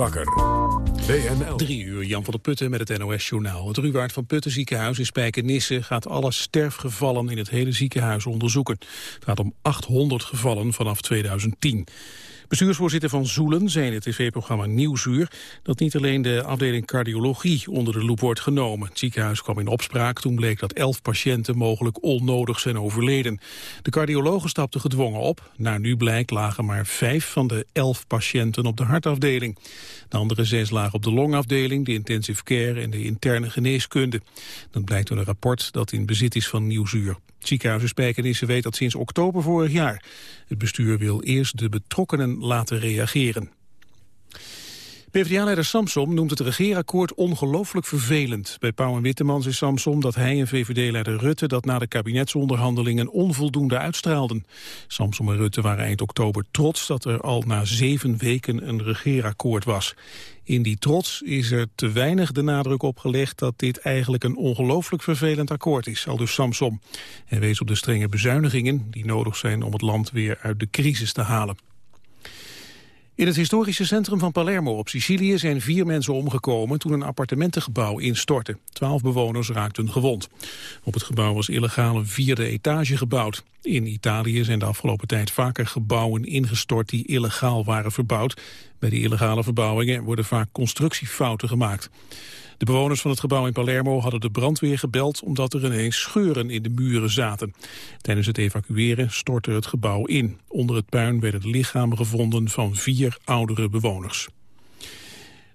wakker. BNL. Drie uur, Jan van der Putten met het NOS-journaal. Het Ruwaard van Putten ziekenhuis in Spijkenisse gaat alle sterfgevallen in het hele ziekenhuis onderzoeken. Het gaat om 800 gevallen vanaf 2010. Bestuursvoorzitter van Zoelen zei in het tv-programma Nieuwsuur... dat niet alleen de afdeling cardiologie onder de loep wordt genomen. Het ziekenhuis kwam in opspraak toen bleek dat elf patiënten mogelijk onnodig zijn overleden. De cardiologen stapten gedwongen op. Naar nu blijkt lagen maar vijf van de elf patiënten op de hartafdeling. De andere zes lagen op de longafdeling, de intensive care en de interne geneeskunde. Dat blijkt uit een rapport dat in bezit is van Nieuwsuur. Het ziekenhuis weet dat sinds oktober vorig jaar. Het bestuur wil eerst de betrokkenen laten reageren. PvdA-leider Samsom noemt het regeerakkoord ongelooflijk vervelend. Bij Pauw en Wittemans is Samsom dat hij en VVD-leider Rutte... dat na de kabinetsonderhandelingen onvoldoende uitstraalden. Samsom en Rutte waren eind oktober trots dat er al na zeven weken een regeerakkoord was. In die trots is er te weinig de nadruk op gelegd dat dit eigenlijk een ongelooflijk vervelend akkoord is, al dus Samsom. Hij wees op de strenge bezuinigingen die nodig zijn om het land weer uit de crisis te halen. In het historische centrum van Palermo op Sicilië zijn vier mensen omgekomen toen een appartementengebouw instortte. Twaalf bewoners raakten gewond. Op het gebouw was illegaal een vierde etage gebouwd. In Italië zijn de afgelopen tijd vaker gebouwen ingestort die illegaal waren verbouwd. Bij die illegale verbouwingen worden vaak constructiefouten gemaakt. De bewoners van het gebouw in Palermo hadden de brandweer gebeld omdat er ineens scheuren in de muren zaten. Tijdens het evacueren stortte het gebouw in. Onder het puin werden lichamen gevonden van vier oudere bewoners.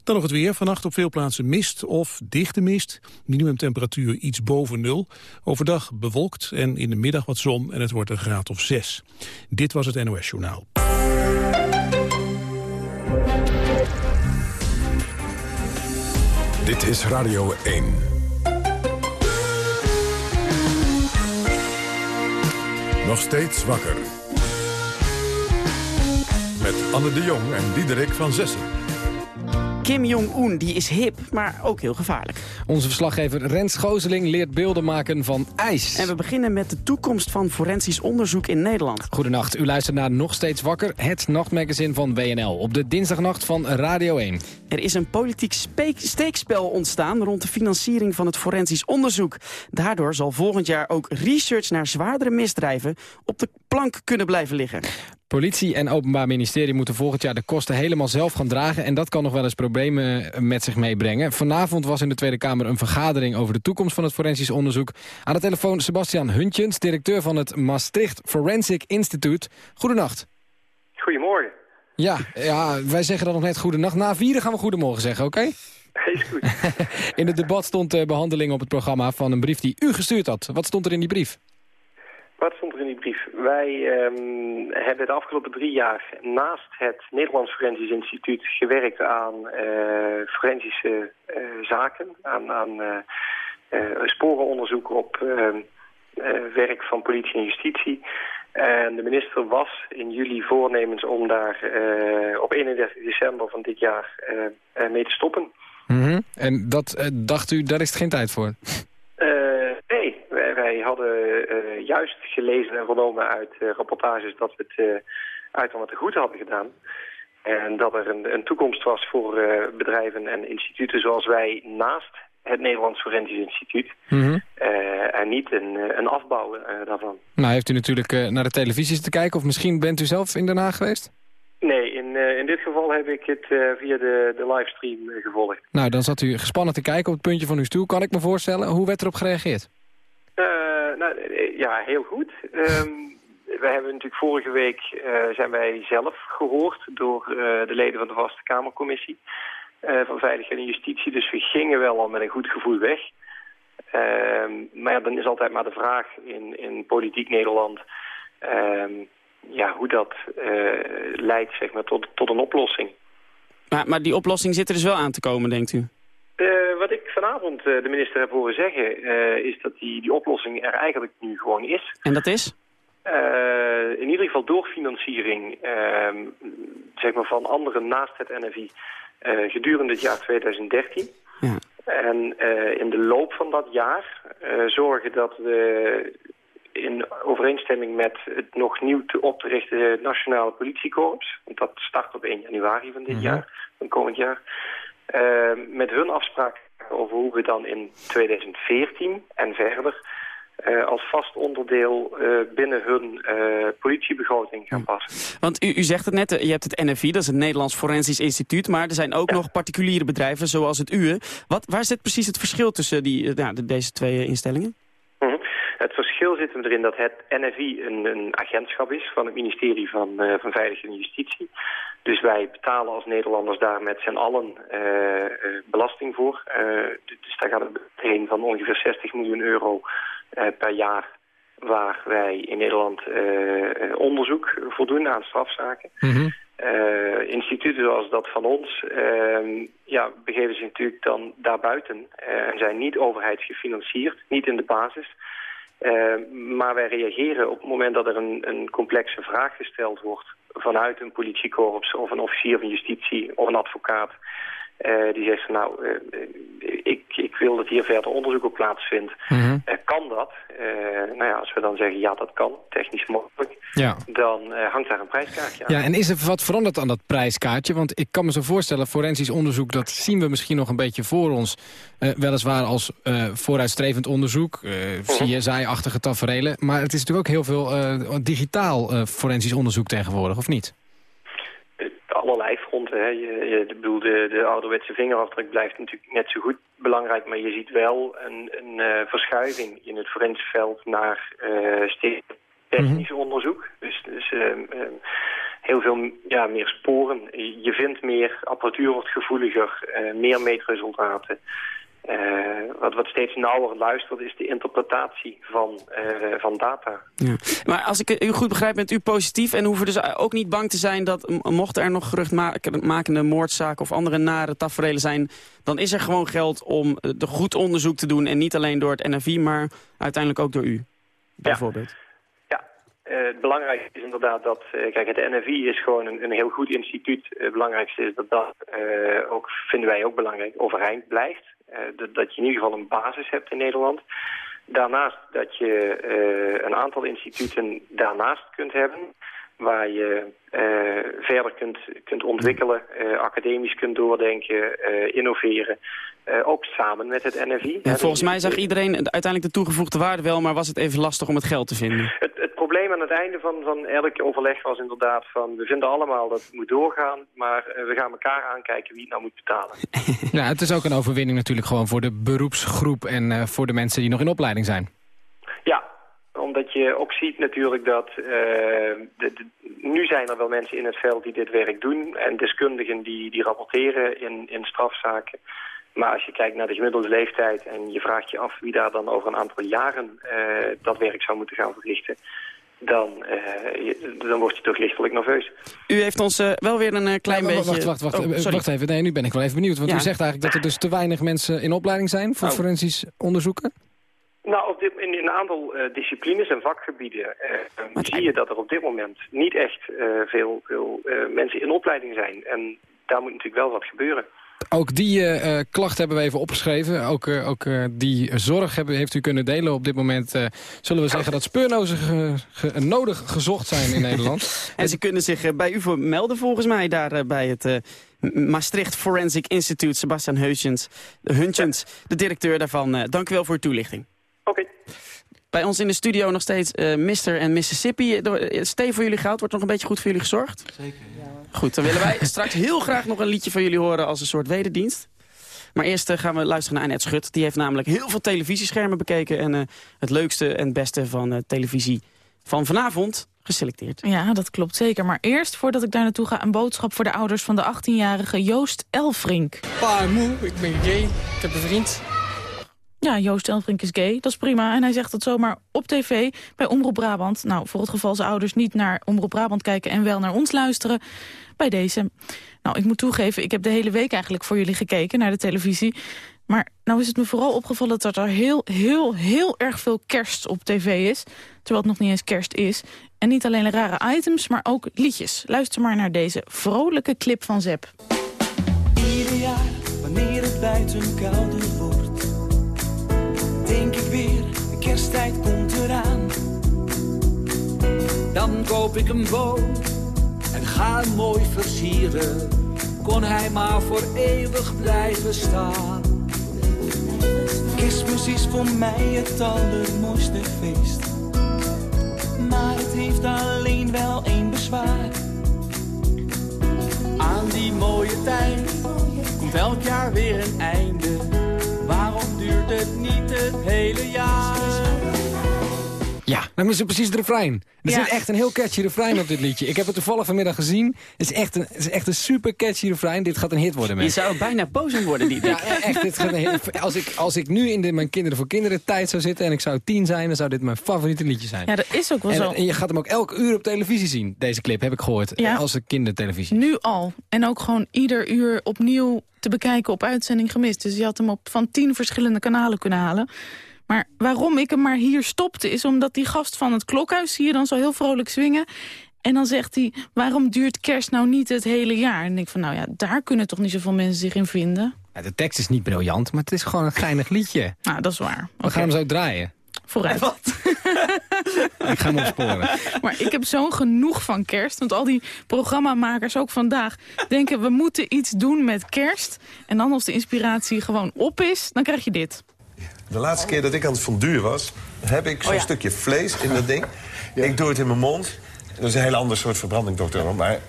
Dan nog het weer. Vannacht op veel plaatsen mist of dichte mist. Minimumtemperatuur iets boven nul. Overdag bewolkt en in de middag wat zon en het wordt een graad of zes. Dit was het NOS Journaal. Dit is Radio 1. Nog steeds wakker. Met Anne de Jong en Diederik van Zessen. Kim Jong-un die is hip, maar ook heel gevaarlijk. Onze verslaggever Rens Gooseling leert beelden maken van ijs. En we beginnen met de toekomst van forensisch onderzoek in Nederland. Goedenacht, u luistert naar Nog Steeds Wakker, het nachtmagazine van WNL. Op de dinsdagnacht van Radio 1. Er is een politiek steekspel ontstaan rond de financiering van het forensisch onderzoek. Daardoor zal volgend jaar ook research naar zwaardere misdrijven op de plank kunnen blijven liggen. Politie en Openbaar Ministerie moeten volgend jaar de kosten helemaal zelf gaan dragen. En dat kan nog wel eens problemen met zich meebrengen. Vanavond was in de Tweede Kamer een vergadering over de toekomst van het forensisch onderzoek. Aan de telefoon Sebastian Huntjens, directeur van het Maastricht Forensic Institute. Goedenacht. Goedemorgen. Ja, ja, wij zeggen dan nog net goedenacht. Na vieren gaan we goedemorgen zeggen, oké? Is goed. in het debat stond de behandeling op het programma van een brief die u gestuurd had. Wat stond er in die brief? Wat stond er in die brief? Wij um, hebben de afgelopen drie jaar naast het Nederlands Forensisch Instituut gewerkt aan uh, forensische uh, zaken, aan, aan uh, sporenonderzoek op ehm, werk van politie en justitie. En de minister was in juli voornemens om daar op 31 december van dit jaar mee te stoppen. Mm -hmm. En dat dacht u, daar is geen tijd voor? nee, wij, wij hadden uh, juist gelezen en vernomen uit uh, rapportages dat we het uh, uitermate te goed hadden gedaan. En dat er een, een toekomst was voor bedrijven en instituten zoals wij naast het Nederlands Forensisch Instituut. Mm -hmm. en niet een, een afbouw daarvan. Nou, heeft u natuurlijk naar de televisie te kijken of misschien bent u zelf in Den Haag geweest? Nee, in, in dit geval heb ik het via de, de livestream gevolgd. Nou, dan zat u gespannen te kijken op het puntje van uw stoel, kan ik me voorstellen. Hoe werd erop gereageerd? Nou, ja, heel goed. Um, wij hebben natuurlijk vorige week zijn wij zelf gehoord door de leden van de Vaste Kamercommissie van Veiligheid en Justitie. Dus we gingen wel al met een goed gevoel weg. Um, maar ja, dan is altijd maar de vraag in, in politiek Nederland... Um, ja, hoe dat leidt zeg maar, tot, tot een oplossing. Maar, maar die oplossing zit er dus wel aan te komen, denkt u? Wat vanavond uh, de minister heb horen zeggen... is dat die, die oplossing er eigenlijk nu gewoon is. En dat is? in ieder geval doorfinanciering ehm, zeg maar van anderen naast het NFI... gedurende het jaar 2013... Ja. En in de loop van dat jaar zorgen dat we in overeenstemming met het nog nieuw te op te richten Nationale Politiekorps. Want dat start op 1 januari van dit jaar, van komend jaar. Met hun afspraak over hoe we dan in 2014 en verder uh, als vast onderdeel uh, binnen hun uh, politiebegroting gaan passen. Want u, u zegt het net, je hebt het NFI, dat is het Nederlands Forensisch Instituut... maar er zijn ook nog particuliere bedrijven zoals het uwe. Wat, waar zit precies het verschil tussen die, ja, deze twee instellingen? Mhm. Zit erin dat het NFI een, een agentschap is van het ministerie van, van Veiligheid en Justitie. Dus wij betalen als Nederlanders daar met z'n allen belasting voor. dus daar gaat het heen van ongeveer 60 miljoen euro uh, per jaar waar wij in Nederland uh, onderzoek voldoen aan strafzaken. Mm -hmm. uh, instituten zoals dat van ons uh, ja, begeven zich natuurlijk dan daarbuiten en zijn niet overheidsgefinancierd, niet in de basis. Maar wij reageren op het moment dat er een, een complexe vraag gesteld wordt vanuit een politiekorps of een officier van justitie of een advocaat. Uh, die zegt van nou, uh, ik, ik wil dat hier verder onderzoek op plaatsvindt. Mm -hmm. uh, kan dat? nou ja, als we dan zeggen ja, dat kan, technisch mogelijk, ja. dan hangt daar een prijskaartje aan. Ja, en is er wat veranderd aan dat prijskaartje? Want ik kan me zo voorstellen, forensisch onderzoek, dat zien we misschien nog een beetje voor ons. weliswaar als vooruitstrevend onderzoek, uh -huh. je zijachtige taferelen. Maar het is natuurlijk ook heel veel digitaal forensisch onderzoek tegenwoordig, of niet? Allerlei fronten. Hè. Je, je, bedoel, de, de ouderwetse vingerafdruk blijft natuurlijk net zo goed belangrijk, maar je ziet wel een, een uh, verschuiving in het forensisch veld naar uh, steeds technisch mm -hmm. onderzoek. Dus, dus uh, heel veel ja, meer sporen. Je vindt meer, apparatuur wordt gevoeliger, meer meetresultaten. Uh, wat, wat steeds nauwer luistert is de interpretatie van, uh, van data. Ja. Maar als ik u goed begrijp, bent u positief en hoeven dus ook niet bang te zijn dat mocht er nog geruchtmakende moordzaken of andere nare tafereelen zijn, dan is er gewoon geld om de goed onderzoek te doen en niet alleen door het NFI, maar uiteindelijk ook door u, bijvoorbeeld. Ja. ja. Uh, het belangrijkste is inderdaad dat, kijk, het NFI is gewoon een, een heel goed instituut. het belangrijkste is dat dat ook, vinden wij ook belangrijk, overeind blijft. Uh, dat je in ieder geval een basis hebt in Nederland. Daarnaast dat je uh, een aantal instituten daarnaast kunt hebben... waar je uh, verder kunt, kunt ontwikkelen, academisch kunt doordenken, innoveren... ook samen met het NFI. Ja, volgens mij zag iedereen uiteindelijk de toegevoegde waarde wel... maar was het even lastig om het geld te vinden? Het, het probleem aan het einde van, van elk overleg was inderdaad van... we vinden allemaal dat het moet doorgaan, maar we gaan elkaar aankijken wie het nou moet betalen. ja, het is ook een overwinning natuurlijk gewoon voor de beroepsgroep... en uh, voor de mensen die nog in opleiding zijn. Ja, omdat je ook ziet natuurlijk dat... Uh, de, de, nu zijn er wel mensen in het veld die dit werk doen... en deskundigen die, die rapporteren in, in strafzaken... Maar als je kijkt naar de gemiddelde leeftijd en je vraagt je af wie daar dan over een aantal jaren uh, dat werk zou moeten gaan verrichten, dan, uh, je, dan word je toch lichtelijk nerveus. U heeft ons uh, wel weer een klein ja, beetje... Wacht, wacht, wacht, oh, wacht even. Nee, nu ben ik wel even benieuwd. Want ja. u zegt eigenlijk dat er dus te weinig mensen in opleiding zijn voor oh. forensisch onderzoeken? Nou, op dit, in, een aantal uh, disciplines en vakgebieden zie je dat er op dit moment niet echt veel, veel mensen in opleiding zijn. En daar moet natuurlijk wel wat gebeuren. Ook die uh, klacht hebben we even opgeschreven. Ook, uh, ook uh, die zorg hebben, heeft u kunnen delen. Op dit moment zullen we zeggen dat speurnozen ge, ge, nodig gezocht zijn in Nederland. en ze kunnen zich bij u melden volgens mij daar bij het Maastricht Forensic Institute. Sebastian Huntjens, de directeur daarvan. dank u wel voor uw toelichting. Oké. Okay. Bij ons in de studio nog steeds Mr. en Mississippi. Stee voor jullie goud. Wordt nog een beetje goed voor jullie gezorgd? Zeker, ja. Goed, dan willen wij straks heel graag nog een liedje van jullie horen als een soort wederdienst. Maar eerst uh, gaan we luisteren naar Annette Schut. Die heeft namelijk heel veel televisieschermen bekeken... en uh, het leukste en beste van uh, televisie van vanavond geselecteerd. Ja, dat klopt zeker. Maar eerst, voordat ik daar naartoe ga... een boodschap voor de ouders van de 18-jarige Joost Elfrink. Pa, moe, ik ben gay. Ik heb een vriend. Ja, Joost Elfrink is gay, dat is prima. En hij zegt dat zomaar op tv bij Omroep Brabant. Nou, voor het geval zijn ouders niet naar Omroep Brabant kijken... en wel naar ons luisteren, bij deze. Nou, ik moet toegeven, ik heb de hele week eigenlijk voor jullie gekeken... naar de televisie. Maar nou is het me vooral opgevallen dat er heel, heel, heel erg veel kerst op tv is. Terwijl het nog niet eens kerst is. En niet alleen rare items, maar ook liedjes. Luister maar naar deze vrolijke clip van Zep. Ieder jaar, wanneer het buiten kouder wordt dan koop ik een boom en ga hem mooi versieren. Kon hij maar voor eeuwig blijven staan. Kerstmis is voor mij het allermooiste feest. Maar het heeft alleen wel één bezwaar. Aan die mooie tijd komt elk jaar weer een einde. Waarom duurt het niet het hele jaar? Ja, dan is het precies het refrein. Er Ja. zit echt een heel catchy refrein op dit liedje. Ik heb het toevallig vanmiddag gezien. Het is echt een, het is echt een super catchy refrein. Dit gaat een hit worden, Je mensen. zou bijna boos worden, die Ja, echt. Dit gaat een hit. Als, ik, als ik nu in de Mijn Kinderen voor Kinderen tijd zou zitten... en ik zou tien zijn, dan zou dit mijn favoriete liedje zijn. Ja, dat is ook wel en, zo. en je gaat hem ook elke uur op televisie zien, deze clip, heb ik gehoord. Ja. Als een kindertelevisie. Nu al. En ook gewoon ieder uur opnieuw te bekijken op uitzending gemist. Dus je had hem op van tien verschillende kanalen kunnen halen. Maar waarom ik hem maar hier stopte... is omdat die gast van het klokhuis zie je dan zo heel vrolijk zwingen. En dan zegt hij, waarom duurt kerst nou niet het hele jaar? En ik denk van, nou ja, daar kunnen toch niet zoveel mensen zich in vinden? Ja, de tekst is niet briljant, maar het is gewoon een geinig liedje. Nou, dat is waar. We gaan hem zo draaien. Vooruit. Ik ga hem opsporen. Maar ik heb zo'n genoeg van kerst. Want al die programmamakers, ook vandaag, denken... we moeten iets doen met kerst. En dan als de inspiratie gewoon op is, dan krijg je dit. De laatste keer dat ik aan het fonduren was, heb ik zo'n ja. stukje vlees in dat ding. Ik doe het in mijn mond. Dat is een heel ander soort verbranding, dokter. Maar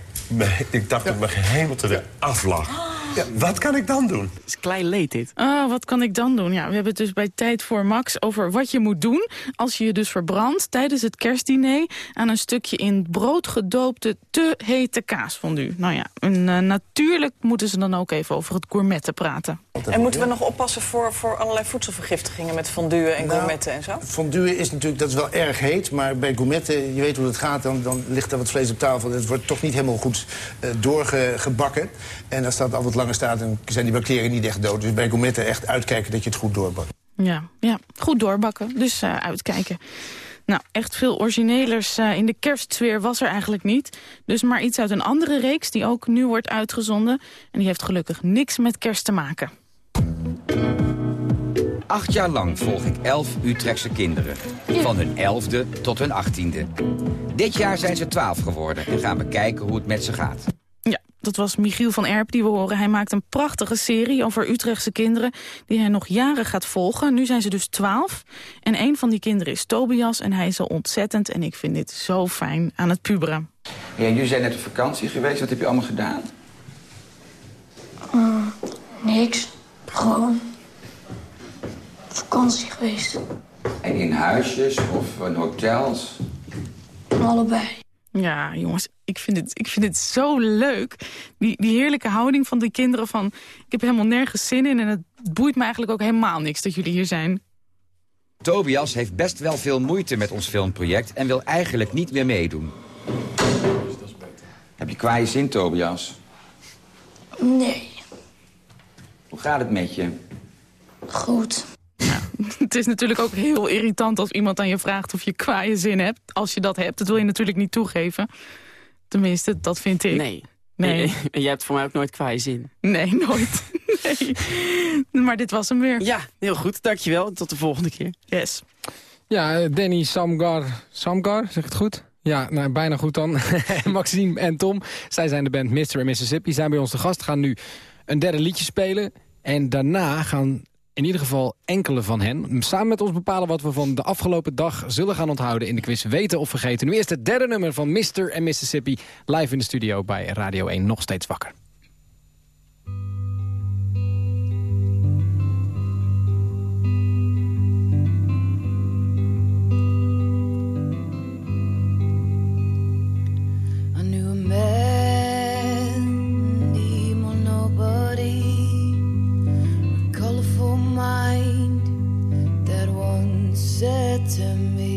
ik dacht dat mijn gehemelte eraf lag. Ja, wat kan ik dan doen? Het is klein leed, dit. Ah, wat kan ik dan doen? Ja, we hebben het dus bij Tijd voor Max over wat je moet doen... als je je dus verbrandt tijdens het kerstdiner... aan een stukje in brood gedoopte te hete kaasfondue. Nou ja, en, eh, natuurlijk moeten ze dan ook even over het gourmetten praten. En moeten we nog oppassen voor, voor allerlei voedselvergiftigingen met fondue en Nou, gourmetten en zo? Fondue is natuurlijk, dat is wel erg heet, maar bij gourmetten, je weet hoe het gaat, dan, dan ligt er wat vlees op tafel. Het wordt toch niet helemaal goed eh, doorgebakken. En als dat al wat staat, dan zijn die bacteriën niet echt dood. Dus bij gourmetten echt uitkijken dat je het goed doorbakt. Ja, ja goed doorbakken. Dus eh, uitkijken. Nou, echt veel originelers eh, in de kerstsfeer was er eigenlijk niet. Dus maar iets uit een andere reeks die ook nu wordt uitgezonden. En die heeft gelukkig niks met kerst te maken. Acht jaar lang volg ik elf Utrechtse kinderen. Van hun elfde tot hun achttiende. Dit jaar zijn ze twaalf geworden en gaan we kijken hoe het met ze gaat. Ja, dat was Michiel van Erp die we horen. Hij maakt een prachtige serie over Utrechtse kinderen... die hij nog jaren gaat volgen. Nu zijn ze dus twaalf. En een van die kinderen is Tobias en hij is al ontzettend... en ik vind dit zo fijn aan het puberen. Ja, jullie zijn net op vakantie geweest. Wat heb je allemaal gedaan? Mm, niks. Gewoon vakantie geweest. En in huisjes of in hotels? Allebei. Ja, jongens, ik vind het, ik vind het zo leuk. Die, die heerlijke houding van die kinderen van... ik heb helemaal nergens zin in en het boeit me eigenlijk ook helemaal niks dat jullie hier zijn. Tobias heeft best wel veel moeite met ons filmproject en wil eigenlijk niet meer meedoen. Heb je kwaaie zin, Tobias? Nee, Hoe gaat het met je? goed. Het is natuurlijk ook heel irritant als iemand aan je vraagt of je kwaaie zin hebt. Als je dat hebt, dat wil je natuurlijk niet toegeven. Tenminste, dat vind ik. Nee. Nee. En jij hebt voor mij ook nooit kwaaie zin. Nee, nooit. Nee. Maar dit was hem weer. Ja, heel goed. Dankjewel. Tot de volgende keer. Yes. Ja, Danny Samgar. Samgar, zeg ik het goed? Ja, nou, bijna goed dan. Maxime en Tom, zij zijn de band Mr. en Mississippi. Zijn bij ons te gast, gaan nu een derde liedje spelen. En daarna gaan in ieder geval enkele van hen... samen met ons bepalen wat we van de afgelopen dag zullen gaan onthouden... in de quiz Weten of Vergeten. Nu eerst het derde nummer van Mr. en Mississippi... live in de studio bij Radio 1, nog steeds wakker. Said to me,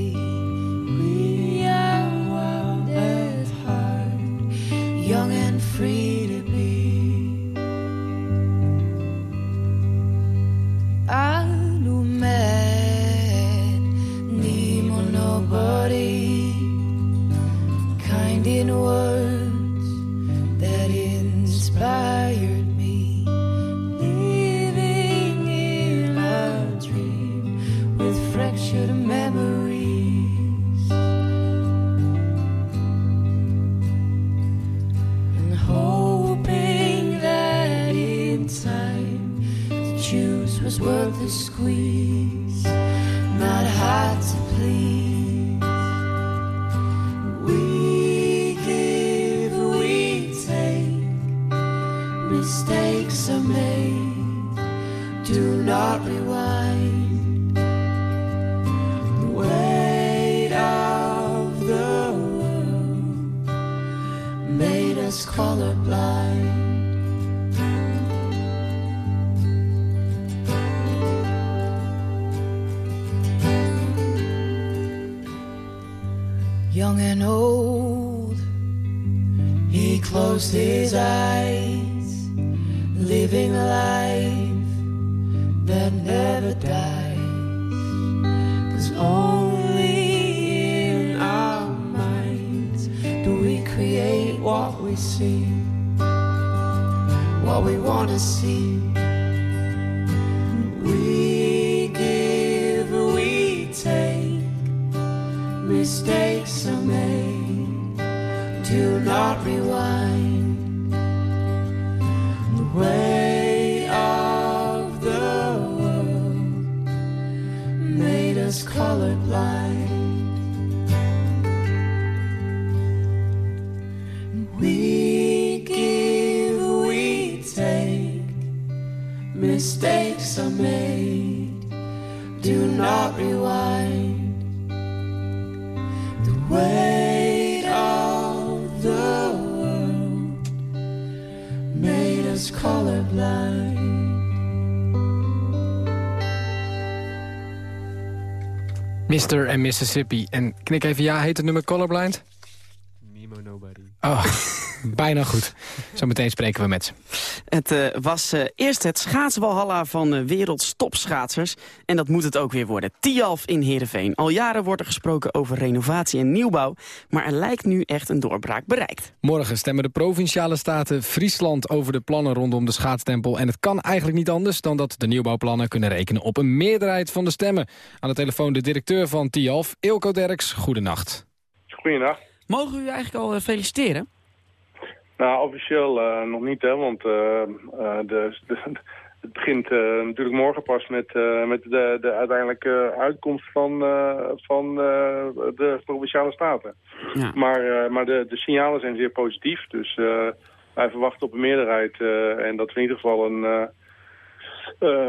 this was worth the squeeze. Not hard to please. We give, we take. Mistakes are made. Do not rewind. Mr. en Mississippi. En knik even ja, heet het nummer Colorblind? Nemo Nobody. Oh, bijna goed. Zometeen spreken we met ze. Het eh, was eh, eerst het schaatswalhalla van uh, werelds topschaatsers. En dat moet het ook weer worden. Tialf in Heerenveen. Al jaren wordt er gesproken over renovatie en nieuwbouw. Maar er lijkt nu echt een doorbraak bereikt. Morgen stemmen de Provinciale Staten Friesland over de plannen rondom de schaatstempel. En het kan eigenlijk niet anders dan dat de nieuwbouwplannen kunnen rekenen op een meerderheid van de stemmen. Aan de telefoon de directeur van Tialf, Ilko Derks. Goedenacht. Goedenacht. Mogen we u eigenlijk al feliciteren? Nou, officieel uh, nog niet, hè, want uh, uh, de, de, het begint natuurlijk morgen pas met, met de, de uiteindelijke uitkomst van, van de Provinciale Staten. Ja. Maar, maar de, de signalen zijn zeer positief, dus wij verwachten op een meerderheid en dat we in ieder geval een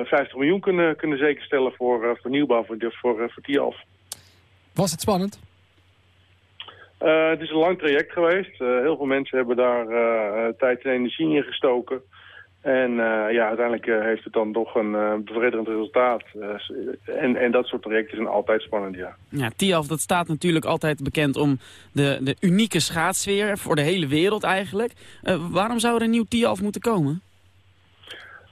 50 miljoen kunnen, kunnen zekerstellen voor, voor nieuwbouw voor, voor, voor Tialf. Was het spannend? Uh, het is een lang traject geweest. Uh, heel veel mensen hebben daar uh, tijd en energie in gestoken. En ja, uiteindelijk heeft het dan toch een bevredigend resultaat. en, en dat soort trajecten zijn altijd spannend, ja. Ja, TIAF dat staat natuurlijk altijd bekend om de, de unieke schaatssfeer voor de hele wereld eigenlijk. waarom zou er een nieuw TIAF moeten komen?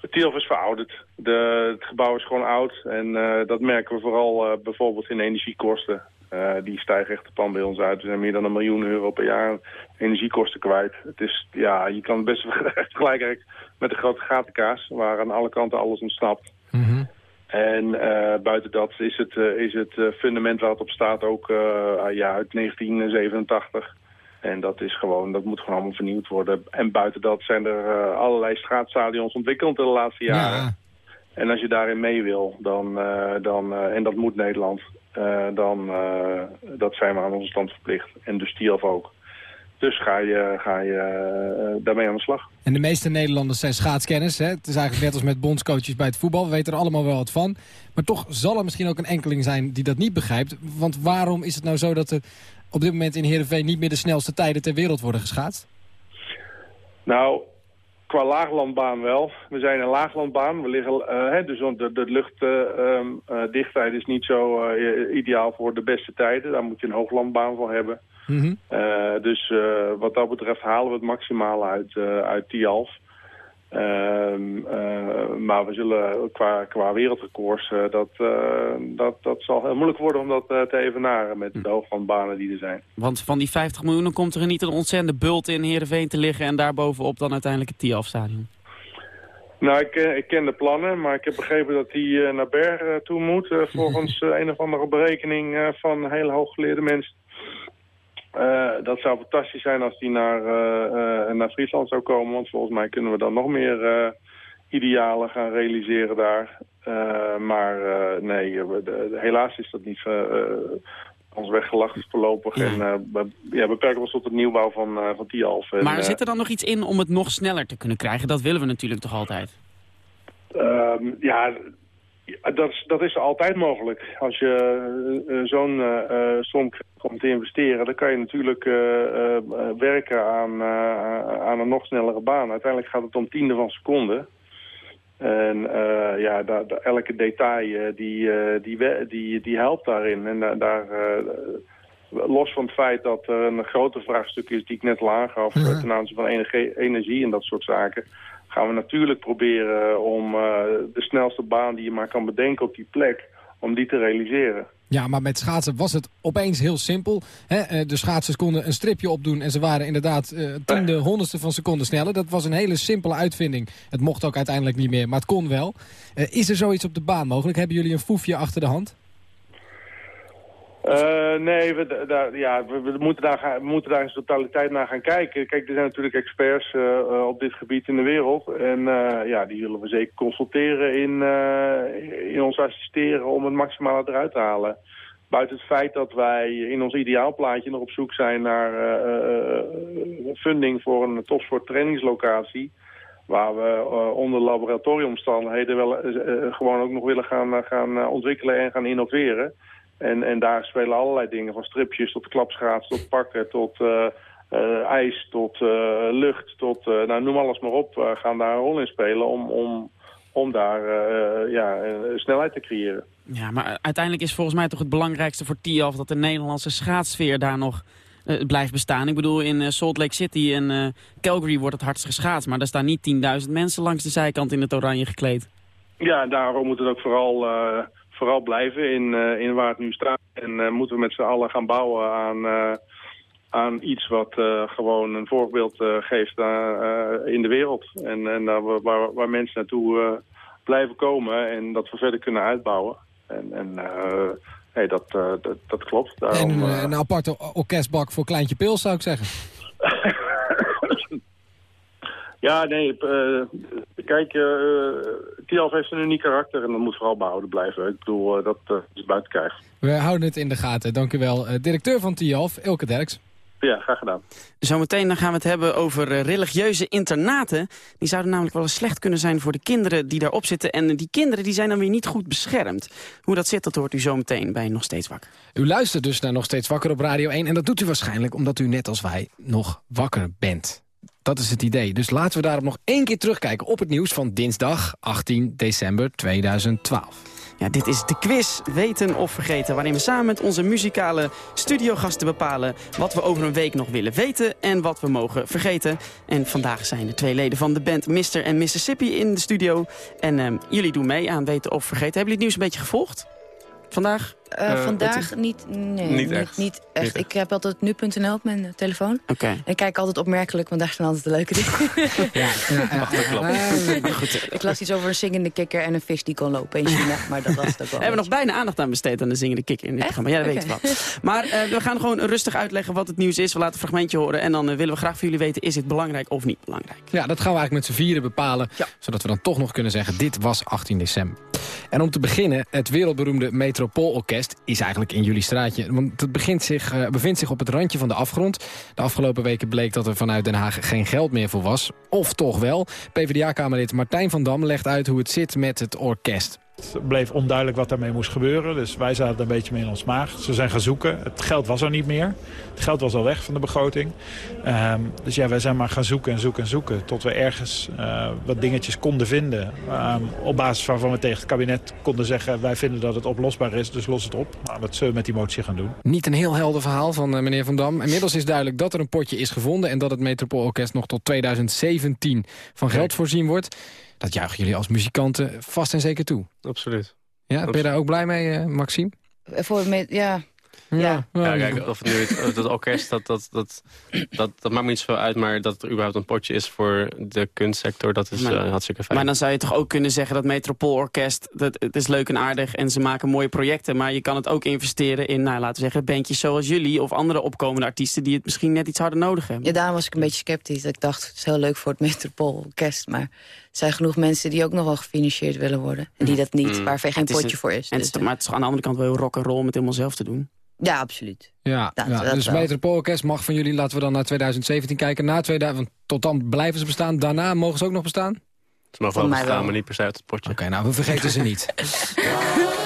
Het TIAF is verouderd. De, het gebouw is gewoon oud en dat merken we vooral bijvoorbeeld in energiekosten. Uh, die stijgen echt de pan bij ons uit. We zijn meer dan een miljoen euro per jaar energiekosten kwijt. Het is, ja, je kan het best vergelijken met de grote gatenkaas, waar aan alle kanten alles ontsnapt. Mm -hmm. En uh, buiten dat is het, uh, is het fundament waar het op staat ook ja, uit 1987. En dat is gewoon, dat moet gewoon allemaal vernieuwd worden. En buiten dat zijn er allerlei straatstadions ontwikkeld de laatste jaren. Ja. En als je daarin mee wil, dan, dan en dat moet Nederland, uh, dan dat zijn we aan onze stand verplicht. En dus Tielf ook. Dus ga je, ga je daarmee aan de slag. En de meeste Nederlanders zijn schaatskennis. Hè? Het is eigenlijk net als met bondscoaches bij het voetbal. We weten er allemaal wel wat van. Maar toch zal er misschien ook een enkeling zijn die dat niet begrijpt. Want waarom is het nou zo dat er op dit moment in Heerenveen... niet meer de snelste tijden ter wereld worden geschaatst? Nou, qua laaglandbaan wel. We zijn een laaglandbaan. We liggen, uh, hè, dus de, de luchtdichtheid uh, uh, is niet zo ideaal voor de beste tijden. Daar moet je een hooglandbaan voor hebben. Mm -hmm. dus wat dat betreft halen we het maximaal uit, uit Tialf. Ehm, maar we zullen qua, qua wereldrecords, dat, dat, dat zal heel moeilijk worden om dat te evenaren met de hooglandbanen die er zijn. Want van die 50 miljoen komt er niet een ontzettende bult in Heerenveen te liggen en daarbovenop dan uiteindelijk het Tialf-stadion? Nou, ik, ik, ken de plannen, maar ik heb begrepen dat uh, naar Bergen toe moet. Volgens een of andere berekening van hele hooggeleerde mensen. Dat zou fantastisch zijn als hij naar, naar Friesland zou komen. Want volgens mij kunnen we dan nog meer idealen gaan realiseren daar. Eh, maar eh, nee, de- de- helaas is dat niet eh, eh, ons weggelakt voorlopig. En eh, we ja, beperken ons tot het nieuwbouw van, eh van Tialf. Maar eh, zit er dan nog iets in om het nog sneller te kunnen krijgen? Dat willen we natuurlijk toch altijd? Ehm, ja, ja, dat is, dat is altijd mogelijk. Als je eh, eh, zo'n eh, som om te investeren... dan kan je natuurlijk werken aan, aan een nog snellere baan. Uiteindelijk gaat het om tiende van seconde. En ja, da- da- elke detail die, die, die, die helpt daarin. En da- daar... Los van het feit dat er een grote vraagstuk is die ik net al aangaf... eh, ten aanzien van energie en dat soort zaken... gaan we natuurlijk proberen om eh, de snelste baan die je maar kan bedenken op die plek... om die te realiseren. Ja, maar met schaatsen was het opeens heel simpel. Hè? eh, De schaatsers konden een stripje opdoen en ze waren inderdaad eh, tiende, honderdste van seconde sneller. Dat was een hele simpele uitvinding. Het mocht ook uiteindelijk niet meer, maar het kon wel. Is er zoiets op de baan mogelijk? Hebben jullie een foefje achter de hand? Eh, nee, we, ja, we, moeten daar moeten daar in zijn totaliteit naar gaan kijken. Kijk, er zijn natuurlijk experts eh, eh, op dit gebied in de wereld. En ja, die zullen we zeker consulteren in, in ons assisteren om het maximale eruit te halen. Buiten het feit dat wij in ons ideaalplaatje nog op zoek zijn naar funding voor een topsport trainingslocatie. Waar we onder laboratoriumomstandigheden wel gewoon ook nog willen gaan, gaan ontwikkelen en gaan innoveren. En, en daar spelen allerlei dingen, van stripjes tot klapschaats, tot pakken, tot eh, eh, ijs, tot eh, lucht, tot, nou, noem alles maar op, gaan daar een rol in spelen om, om, om daar ja, snelheid te creëren. Ja, maar uiteindelijk is volgens mij toch het belangrijkste voor Tialf... dat de Nederlandse schaatssfeer daar nog blijft bestaan. Ik bedoel, in Salt Lake City en Calgary wordt het hardst geschaatst... maar daar staan niet 10.000 mensen langs de zijkant in het oranje gekleed. Ja, en daarom moet het ook vooral, vooral blijven in, eh, in waar het nu staat. En eh, moeten we met z'n allen gaan bouwen aan, eh, aan iets wat gewoon een voorbeeld geeft in de wereld. En, en waar, waar mensen naartoe blijven komen en dat we verder kunnen uitbouwen. En, en nee, dat, dat, dat klopt. Daarom, en eh, een aparte orkestbak voor Kleintje Pils, zou ik zeggen. Ja, nee, kijk, eh Tialf heeft een uniek karakter en dat moet vooral behouden blijven. Ik bedoel, eh, dat eh, is buiten kijf. We houden het in de gaten. Dank u wel. Eh, directeur van TIAF, Elke Derks. Ja, graag gedaan. Zometeen dan gaan we het hebben over eh, religieuze internaten. Die zouden namelijk wel eens slecht kunnen zijn voor de kinderen die daarop zitten. En die kinderen die zijn dan weer niet goed beschermd. Hoe dat zit, dat hoort u zometeen bij Nog Steeds Wakker. U luistert dus naar Nog Steeds Wakker op Radio 1. En dat doet u waarschijnlijk omdat u net als wij nog wakker bent. Dat is het idee. Dus laten we daarop nog één keer terugkijken op het nieuws van dinsdag 18 december 2012. Ja, dit is de quiz Weten of Vergeten... waarin we samen met onze muzikale studiogasten bepalen... wat we over een week nog willen weten en wat we mogen vergeten. En vandaag zijn er twee leden van de band Mr. en Mississippi in de studio. En ehm, jullie doen mee aan Weten of Vergeten. Hebben jullie het nieuws een beetje gevolgd? Vandaag? Eh, Eh, vandaag het- niet, nee, Niet niet, echt. niet echt. Niet echt. Ik heb altijd nu.nl op mijn eh, telefoon. Oké. Ik kijk altijd opmerkelijk, want daar staan altijd de leuke dingen. Goed. ik las iets over een zingende kikker en een vis die kon lopen in China. Maar dat was het ook wel. We hebben nog bijna aandacht aan besteed aan de zingende kikker in dit programma. Ja, dat weet je wel. Maar eh, we gaan gewoon rustig uitleggen wat het nieuws is. We laten een fragmentje horen en dan willen we graag van jullie weten... is dit belangrijk of niet belangrijk? Ja, dat gaan we eigenlijk met z'n vieren bepalen. Zodat we dan toch nog kunnen zeggen, dit was 18 december. En om te beginnen, het wereldberoemde Metropoolorkest is eigenlijk in jullie straatje. Want het begint zich, eh, bevindt zich op het randje van de afgrond. De afgelopen weken bleek dat er vanuit Den Haag geen geld meer voor was. Of toch wel. PvdA-kamerlid Martijn van Dam legt uit hoe het zit met het orkest. Het bleef onduidelijk wat daarmee moest gebeuren. Dus wij zaten een beetje mee in ons maag. Ze zijn gaan zoeken. Het geld was er niet meer. Het geld was al weg van de begroting. Ehm, dus ja, wij zijn maar gaan zoeken en zoeken en zoeken. Tot we ergens eh, wat dingetjes konden vinden. ehm, op basis waarvan we tegen het kabinet konden zeggen... wij vinden dat het oplosbaar is, dus los het op. Nou, dat zullen we met die motie gaan doen. Niet een heel helder verhaal van eh, meneer Van Dam. Inmiddels is duidelijk dat er een potje is gevonden... en dat het Metropoolorkest nog tot 2017 van geld voorzien wordt. Dat juichen jullie als muzikanten vast en zeker toe. Absoluut. Ja, ben je daar ook blij mee, eh, Maxime? Voor me, ja. Ja, Ja, kijk, of het nu het, orkest, dat, dat, dat, dat, dat maakt me niet zoveel uit. Maar dat er überhaupt een potje is voor de kunstsector, dat is Maar- eh, hartstikke fijn. Maar dan zou je toch ook kunnen zeggen dat Metropoolorkest... Dat, het is leuk en aardig en ze maken mooie projecten... maar je kan het ook investeren in, nou, laten we zeggen... bandjes zoals jullie of andere opkomende artiesten... die het misschien net iets harder nodig hebben. Ja, daarom was ik een beetje sceptisch. Ik dacht, het is heel leuk voor het Metropoolorkest. Maar zijn genoeg mensen die ook nog wel gefinancierd willen worden. En die dat niet, Mm. waar geen Het is potje een- voor is. En het Dus, is, maar het is aan de andere kant wel heel rock and roll om het helemaal zelf te doen. Ja, absoluut. Ja, Dat- ja dat dus. Metropoolorkest mag van jullie, laten we dan naar 2017 kijken. Na 2000, want tot dan blijven ze bestaan. Daarna mogen ze ook nog bestaan? Oké, Ze mogen wel bestaan, maar niet per se uit het potje. nou, we vergeten ze niet.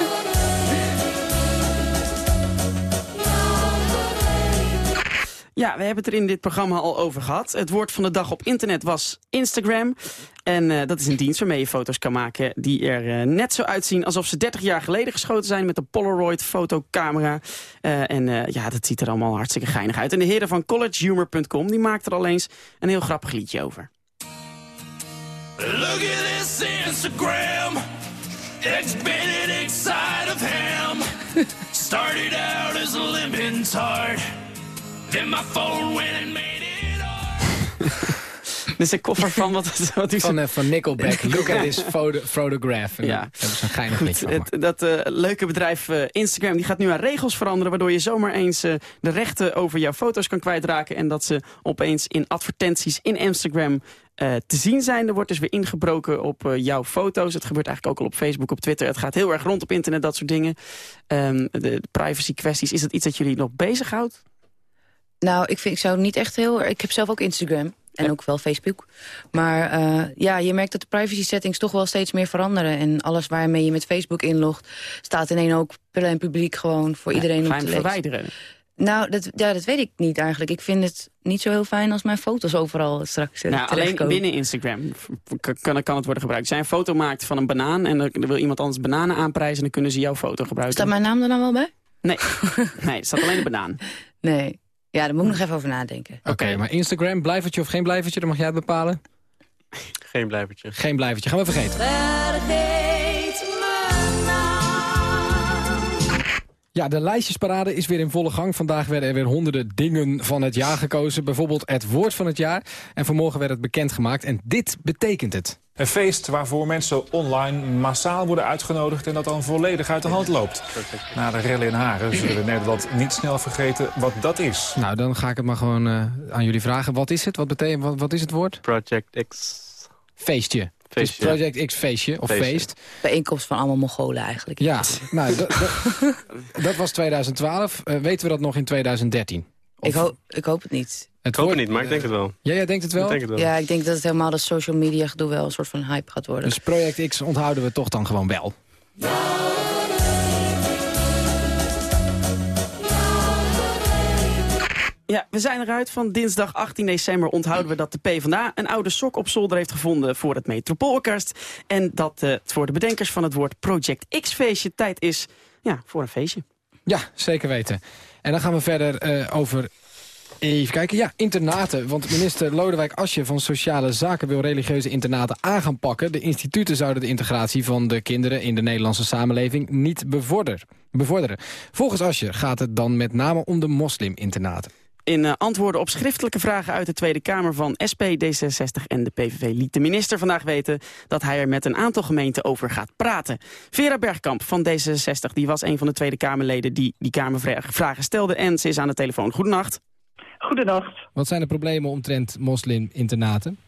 Ja, we hebben het er in dit programma al over gehad. Het woord van de dag op internet was Instagram. En eh, dat is een dienst waarmee je foto's kan maken die er eh, net zo uitzien... alsof ze 30 jaar geleden geschoten zijn met een Polaroid fotocamera. Eh, en eh, ja, dat ziet er allemaal hartstikke geinig uit. En de heren van collegehumor.com die maakt er al eens een heel grappig liedje over. Look at this Instagram. It's Benedict side of ham. Started out as a lemon tart. Dit is een koffer van wat, wat u Van, eh, van Nickelback. Look at this photo photograph. En Ja. hebben ze een geinig liedje het, dat eh, leuke bedrijf eh, Instagram die gaat nu aan regels veranderen... waardoor je zomaar eens de rechten over jouw foto's kan kwijtraken... en dat ze opeens in advertenties in Instagram eh, te zien zijn. Er wordt dus weer ingebroken op jouw foto's. Het gebeurt eigenlijk ook al op Facebook, op Twitter. Het gaat heel erg rond op internet, dat soort dingen. Ehm, de, de privacy kwesties, is dat iets dat jullie nog bezighoudt? Nou, ik, vind, ik zou niet echt heel... Ik heb zelf ook Instagram. En ook wel Facebook. Maar eh, ja, je merkt dat de privacy settings toch wel steeds meer veranderen. En alles waarmee je met Facebook inlogt... staat ineens ook en publiek gewoon voor iedereen om te lezen. verwijderen? Nou, dat, ja, dat weet ik niet eigenlijk. Ik vind het niet zo heel fijn als mijn foto's overal straks uh, Nou, alleen binnen Instagram kan, kan het worden gebruikt. Als jij een foto maakt van een banaan en er wil iemand anders bananen aanprijzen... dan kunnen ze jouw foto gebruiken. Staat mijn naam er dan wel bij? Nee, nee er staat alleen een banaan. Nee. Ja, daar moet ik nog even over nadenken. Oké, maar Instagram, blijvertje of geen blijvertje, dan mag jij het bepalen. Geen blijvertje. Geen blijvertje, gaan we vergeten. Ja, de lijstjesparade is weer in volle gang. Vandaag werden er weer honderden dingen van het jaar gekozen. Bijvoorbeeld het woord van het jaar. En vanmorgen werd het bekendgemaakt. En dit betekent het. Een feest waarvoor mensen online massaal worden uitgenodigd... en dat dan volledig uit de hand loopt. Na de rellen in Haren zullen we in Nederland niet snel vergeten wat dat is. Nou, dan ga ik het maar gewoon eh, aan jullie vragen. Wat is het? Wat, betekent, wat, wat is het woord? Project X. Feestje. Feestje, Dus Project X feestje, of Feestje. feest. Bijeenkomst van allemaal Mongolen eigenlijk. Ja, nou, dat- was 2012. Eh, weten we dat nog in 2013? Ik, hoop, ik hoop het niet. Het Ik hoop het niet, maar ik denk het wel. Ja, jij denkt het wel? Ik denk het wel. Ja, ik denk dat het helemaal dat social media gedoe wel een soort van hype gaat worden. Dus Project X onthouden we toch dan gewoon wel. Ja, we zijn eruit. Van dinsdag 18 december onthouden we dat de PvdA een oude sok op zolder heeft gevonden voor het Metropoolorkest. En dat eh, het voor de bedenkers van het woord Project X-feestje tijd is ja, voor een feestje. Ja, zeker weten. En dan gaan we verder eh, over... Even kijken, ja, internaten. Want minister Lodewijk Asje van Sociale Zaken wil religieuze internaten aan gaan pakken. De instituten zouden de integratie van de kinderen in de Nederlandse samenleving niet bevorder, bevorderen. Volgens Asje gaat het dan met name om de mosliminternaten. In eh, antwoorden op schriftelijke vragen uit de Tweede Kamer van SP, D66 en de PVV liet de minister vandaag weten dat hij er met een aantal gemeenten over gaat praten. Vera Bergkamp van D66 die was een van de Tweede Kamerleden die die Kamervragen stelde en ze is aan de telefoon. Goedenacht. Goedenacht. Wat zijn de problemen omtrent mosliminternaten?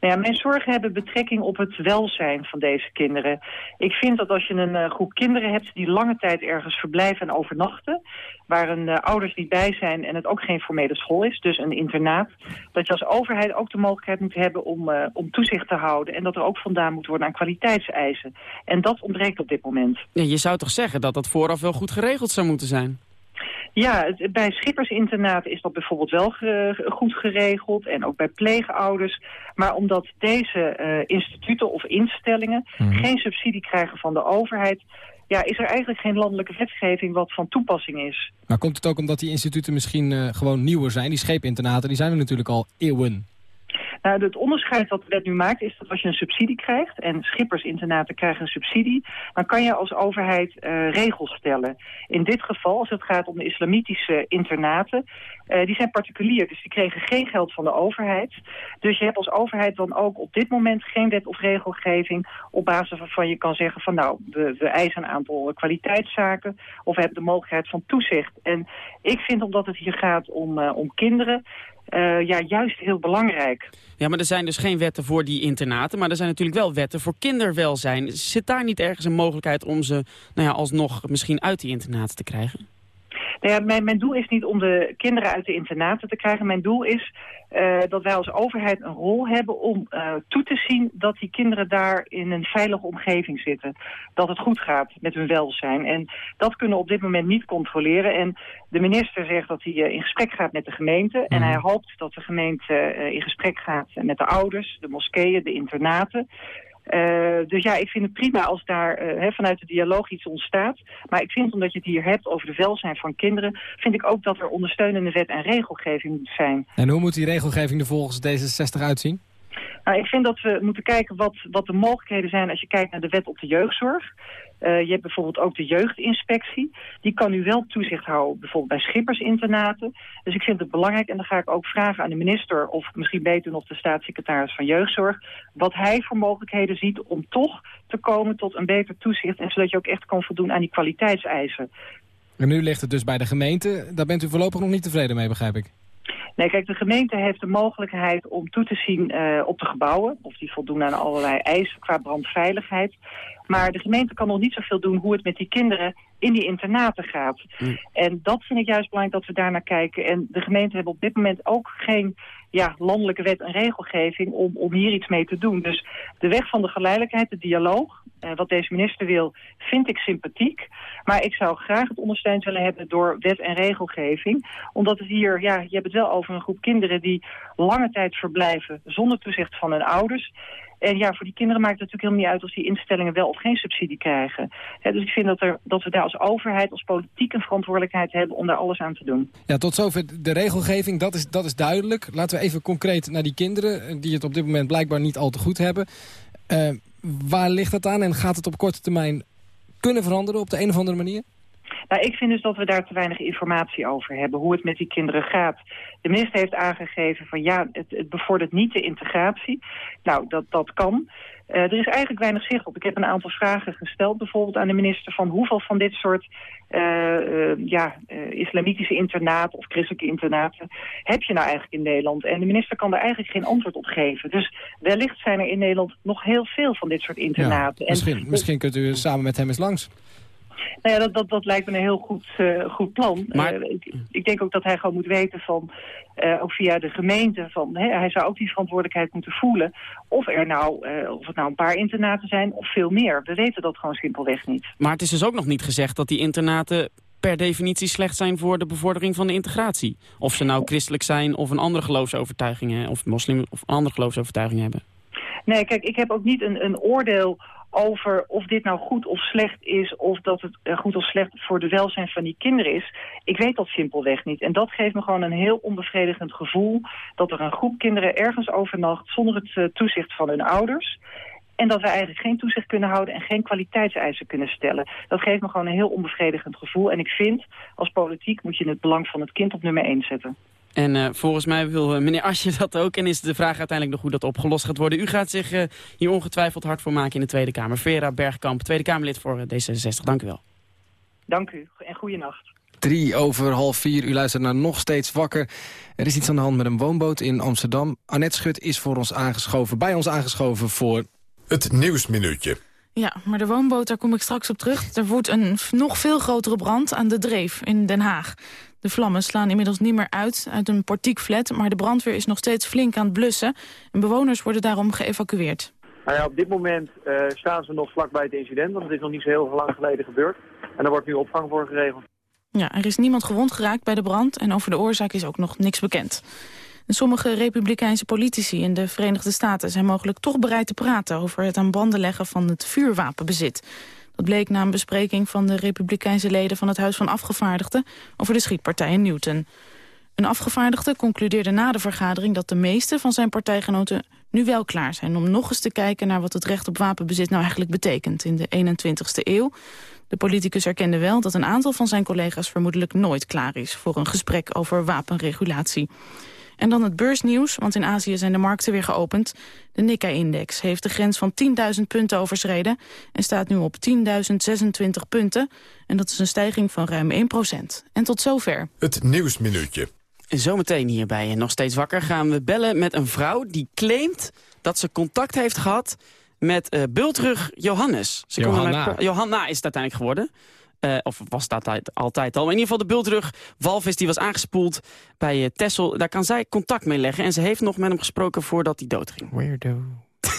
Nou ja, mijn zorgen hebben betrekking op het welzijn van deze kinderen. Ik vind dat als je een eh, groep kinderen hebt die lange tijd ergens verblijven en overnachten... waar hun eh, ouders niet bij zijn en het ook geen formele school is, dus een internaat... dat je als overheid ook de mogelijkheid moet hebben om, eh, om toezicht te houden... en dat er ook vandaan moet worden aan kwaliteitseisen. En dat ontbreekt op dit moment. Ja, je zou toch zeggen dat dat vooraf wel goed geregeld zou moeten zijn? Ja, het- bij schippersinternaten is dat bijvoorbeeld wel ge- goed geregeld en ook bij pleegouders. Maar omdat deze eh, instituten of instellingen geen subsidie krijgen van de overheid... Ja, is er eigenlijk geen landelijke wetgeving wat van toepassing is. Nou, komt het ook omdat die instituten misschien eh, gewoon nieuwer zijn? Die scheepinternaten die zijn er natuurlijk al eeuwen. Nou, het onderscheid wat de wet nu maakt is dat als je een subsidie krijgt... en schippersinternaten krijgen een subsidie... dan kan je als overheid eh, regels stellen. In dit geval, als het gaat om de islamitische internaten... eh, die zijn particulier, dus die kregen geen geld van de overheid. Dus je hebt als overheid dan ook op dit moment geen wet of regelgeving... op basis waarvan je kan zeggen van nou, we, we eisen een aantal kwaliteitszaken... of we hebben de mogelijkheid van toezicht. En ik vind omdat het hier gaat om, eh, om kinderen... eh, ja, juist heel belangrijk. Ja, maar er zijn dus geen wetten voor die internaten, maar er zijn natuurlijk wel wetten voor kinderwelzijn. Zit daar niet ergens een mogelijkheid om ze nou ja, alsnog misschien uit die internaten te krijgen? Nou ja, mijn, mijn doel is niet om de kinderen uit de internaten te krijgen. Mijn doel is uh, dat wij als overheid een rol hebben om uh, toe te zien dat die kinderen daar in een veilige omgeving zitten. Dat het goed gaat met hun welzijn. En dat kunnen we op dit moment niet controleren. En de minister zegt dat hij uh, in gesprek gaat met de gemeente. Mm. En hij hoopt dat de gemeente in gesprek gaat met de ouders, de moskeeën, de internaten. Uh, dus ja, ik vind het prima als daar uh, he, vanuit de dialoog iets ontstaat. Maar ik vind, omdat je het hier hebt over de welzijn van kinderen... vind ik ook dat er ondersteunende wet en regelgeving moet zijn. En hoe moet die regelgeving er volgens D66 uitzien? Nou, ik vind dat we moeten kijken wat, wat de mogelijkheden zijn als je kijkt naar de wet op de jeugdzorg. Uh, je hebt bijvoorbeeld ook de jeugdinspectie. Die kan nu wel toezicht houden, bijvoorbeeld bij schippersinternaten. Dus ik vind het belangrijk, en dan ga ik ook vragen aan de minister... of misschien beter nog de staatssecretaris van Jeugdzorg... wat hij voor mogelijkheden ziet om toch te komen tot een beter toezicht... en zodat je ook echt kan voldoen aan die kwaliteitseisen. En nu ligt het dus bij de gemeente. Daar bent u voorlopig nog niet tevreden mee, begrijp ik. Nee, kijk, de gemeente heeft de mogelijkheid om toe te zien uh, op de gebouwen. Of die voldoen aan allerlei eisen qua brandveiligheid. Maar de gemeente kan nog niet zoveel doen hoe het met die kinderen in die internaten gaat. Mm. En dat vind ik juist belangrijk dat we daar naar kijken. En de gemeente hebben op dit moment ook geen ja, landelijke wet en regelgeving om, om hier iets mee te doen. Dus de weg van de geleidelijkheid, de dialoog, eh, wat deze minister wil, vind ik sympathiek. Maar ik zou graag het ondersteund willen hebben door wet en regelgeving. Omdat het hier, ja, je hebt het wel over een groep kinderen die lange tijd verblijven zonder toezicht van hun ouders. En ja, voor die kinderen maakt het natuurlijk helemaal niet uit als die instellingen wel of geen subsidie krijgen. dus ik vind dat, er, dat we daar als overheid, als politiek een verantwoordelijkheid hebben om daar alles aan te doen. Ja, tot zover de regelgeving, dat is, dat is duidelijk. Laten we even concreet naar die kinderen die het op dit moment blijkbaar niet al te goed hebben. Uh, waar ligt dat aan en gaat het op korte termijn kunnen veranderen op de een of andere manier? Nou, ik vind dus dat we daar te weinig informatie over hebben, hoe het met die kinderen gaat. De minister heeft aangegeven van ja, het, het bevordert niet de integratie. Nou, dat, dat kan. Uh, er is eigenlijk weinig zicht op. Ik heb een aantal vragen gesteld, bijvoorbeeld aan de minister... van hoeveel van dit soort uh, uh, ja, islamitische internaten of christelijke internaten... heb je nou eigenlijk in Nederland? En de minister kan daar eigenlijk geen antwoord op geven. Dus wellicht zijn er in Nederland nog heel veel van dit soort internaten. Ja, misschien, en, misschien kunt u samen met hem eens langs. Nou ja, dat, dat, dat lijkt me een heel goed, uh, goed plan. Maar... Uh, ik, ik, denk ook dat hij gewoon moet weten van, uh, ook via de gemeente, van, hè, hij zou ook die verantwoordelijkheid moeten voelen. Of er nou, of het nou een paar internaten zijn of veel meer. We weten dat gewoon simpelweg niet. Maar het is dus ook nog niet gezegd dat die internaten per definitie slecht zijn voor de bevordering van de integratie. Of ze nou christelijk zijn of een andere geloofsovertuiging, of moslim of een andere geloofsovertuiging hebben. Nee, kijk, ik heb ook niet een, een oordeel over of dit nou goed of slecht is... of dat het uh, goed of slecht voor de welzijn van die kinderen is. Ik weet dat simpelweg niet. En dat geeft me gewoon een heel onbevredigend gevoel... dat er een groep kinderen ergens overnacht zonder het uh, toezicht van hun ouders... En dat we eigenlijk geen toezicht kunnen houden en geen kwaliteitseisen kunnen stellen. Dat geeft me gewoon een heel onbevredigend gevoel. En ik vind, als politiek moet je het belang van het kind op nummer 1 zetten. En uh, volgens mij wil uh, meneer Asje dat ook. En is de vraag uiteindelijk nog hoe dat opgelost gaat worden. U gaat zich uh, hier ongetwijfeld hard voor maken in de Tweede Kamer. Vera Bergkamp, Tweede Kamerlid voor D66. Dank u wel. Dank u en goeienacht. Drie over half vier. U luistert naar Nog Steeds Wakker. Er is iets aan de hand met een woonboot in Amsterdam. Annette Schut is voor ons aangeschoven, bij ons aangeschoven voor... Het Nieuwsminuutje. Ja, maar de woonboot, daar kom ik straks op terug. Er wordt een nog veel grotere brand aan de Dreef in Den Haag. De vlammen slaan inmiddels niet meer uit uit een portiekflat... maar de brandweer is nog steeds flink aan het blussen... en bewoners worden daarom geëvacueerd. Nou ja, op dit moment uh, staan ze nog vlakbij het incident... want het is nog niet zo heel lang geleden gebeurd. En er wordt nu opvang voor geregeld. Ja, er is niemand gewond geraakt bij de brand... en over de oorzaak is ook nog niks bekend. En sommige republikeinse politici in de Verenigde Staten... zijn mogelijk toch bereid te praten over het aan banden leggen van het vuurwapenbezit... Dat bleek na een bespreking van de republikeinse leden van het Huis van Afgevaardigden over de schietpartij in Newton. Een afgevaardigde concludeerde na de vergadering dat de meeste van zijn partijgenoten nu wel klaar zijn om nog eens te kijken naar wat het recht op wapenbezit nou eigenlijk betekent in de 21ste eeuw. De politicus erkende wel dat een aantal van zijn collega's vermoedelijk nooit klaar is voor een gesprek over wapenregulatie. En dan het beursnieuws, want in Azië zijn de markten weer geopend. De Nikkei-index heeft de grens van 10.000 punten overschreden... en staat nu op 10.026 punten. En dat is een stijging van ruim 1% En tot zover. Het Nieuwsminuutje. Zometeen hier bij je Nog Steeds Wakker gaan we bellen met een vrouw... die claimt dat ze contact heeft gehad met uh, bultrug Johannes. Ze Johanna. Johanna is het uiteindelijk geworden. Uh, of was dat altijd al. Maar in ieder geval de bultrug walvis die was aangespoeld bij uh, Tessel. Daar kan zij contact mee leggen. En ze heeft nog met hem gesproken voordat hij doodging. Weirdo.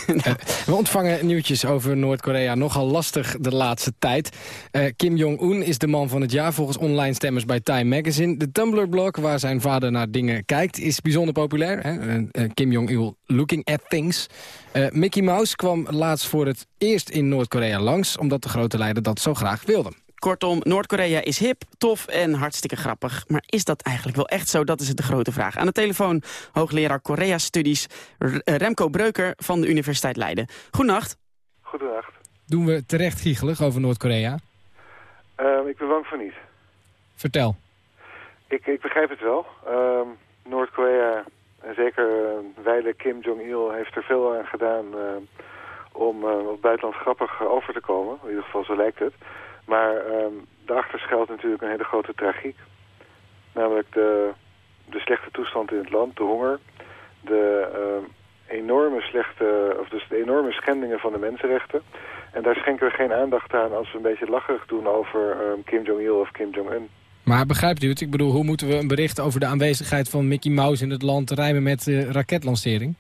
We ontvangen nieuwtjes over Noord-Korea nogal lastig de laatste tijd. Uh, Kim Jong-un is de man van het jaar volgens online stemmers bij Time Magazine. De Tumblr-blog waar zijn vader naar dingen kijkt is bijzonder populair. Hè? Uh, Kim Jong-il looking at things. Uh, Mickey Mouse kwam laatst voor het eerst in Noord-Korea langs... omdat de grote leider dat zo graag wilde. Kortom, Noord-Korea is hip, tof en hartstikke grappig. Maar is dat eigenlijk wel echt zo? Dat is de grote vraag. Aan de telefoon hoogleraar Korea-studies Remco Breuker van de Universiteit Leiden. Goedenacht. Goedenacht. Doen we terecht giechelig over Noord-Korea? Uh, ik ben bang voor niet. Vertel. Ik, ik begrijp het wel. Uh, Noord-Korea, en zeker uh, wijle Kim Jong-il, heeft er veel aan gedaan... om op buitenland grappig over te komen. In ieder geval, zo lijkt het. Maar um, daarachter schuilt natuurlijk een hele grote tragiek. Namelijk de, de slechte toestand in het land, de honger, de uh, enorme slechte, of dus de enorme schendingen van de mensenrechten. En daar schenken we geen aandacht aan als we een beetje lacherig doen over um, Kim Jong-il of Kim Jong-un. Maar begrijpt u het? Ik bedoel, hoe moeten we een bericht over de aanwezigheid van Mickey Mouse in het land rijmen met uh, raketlancering?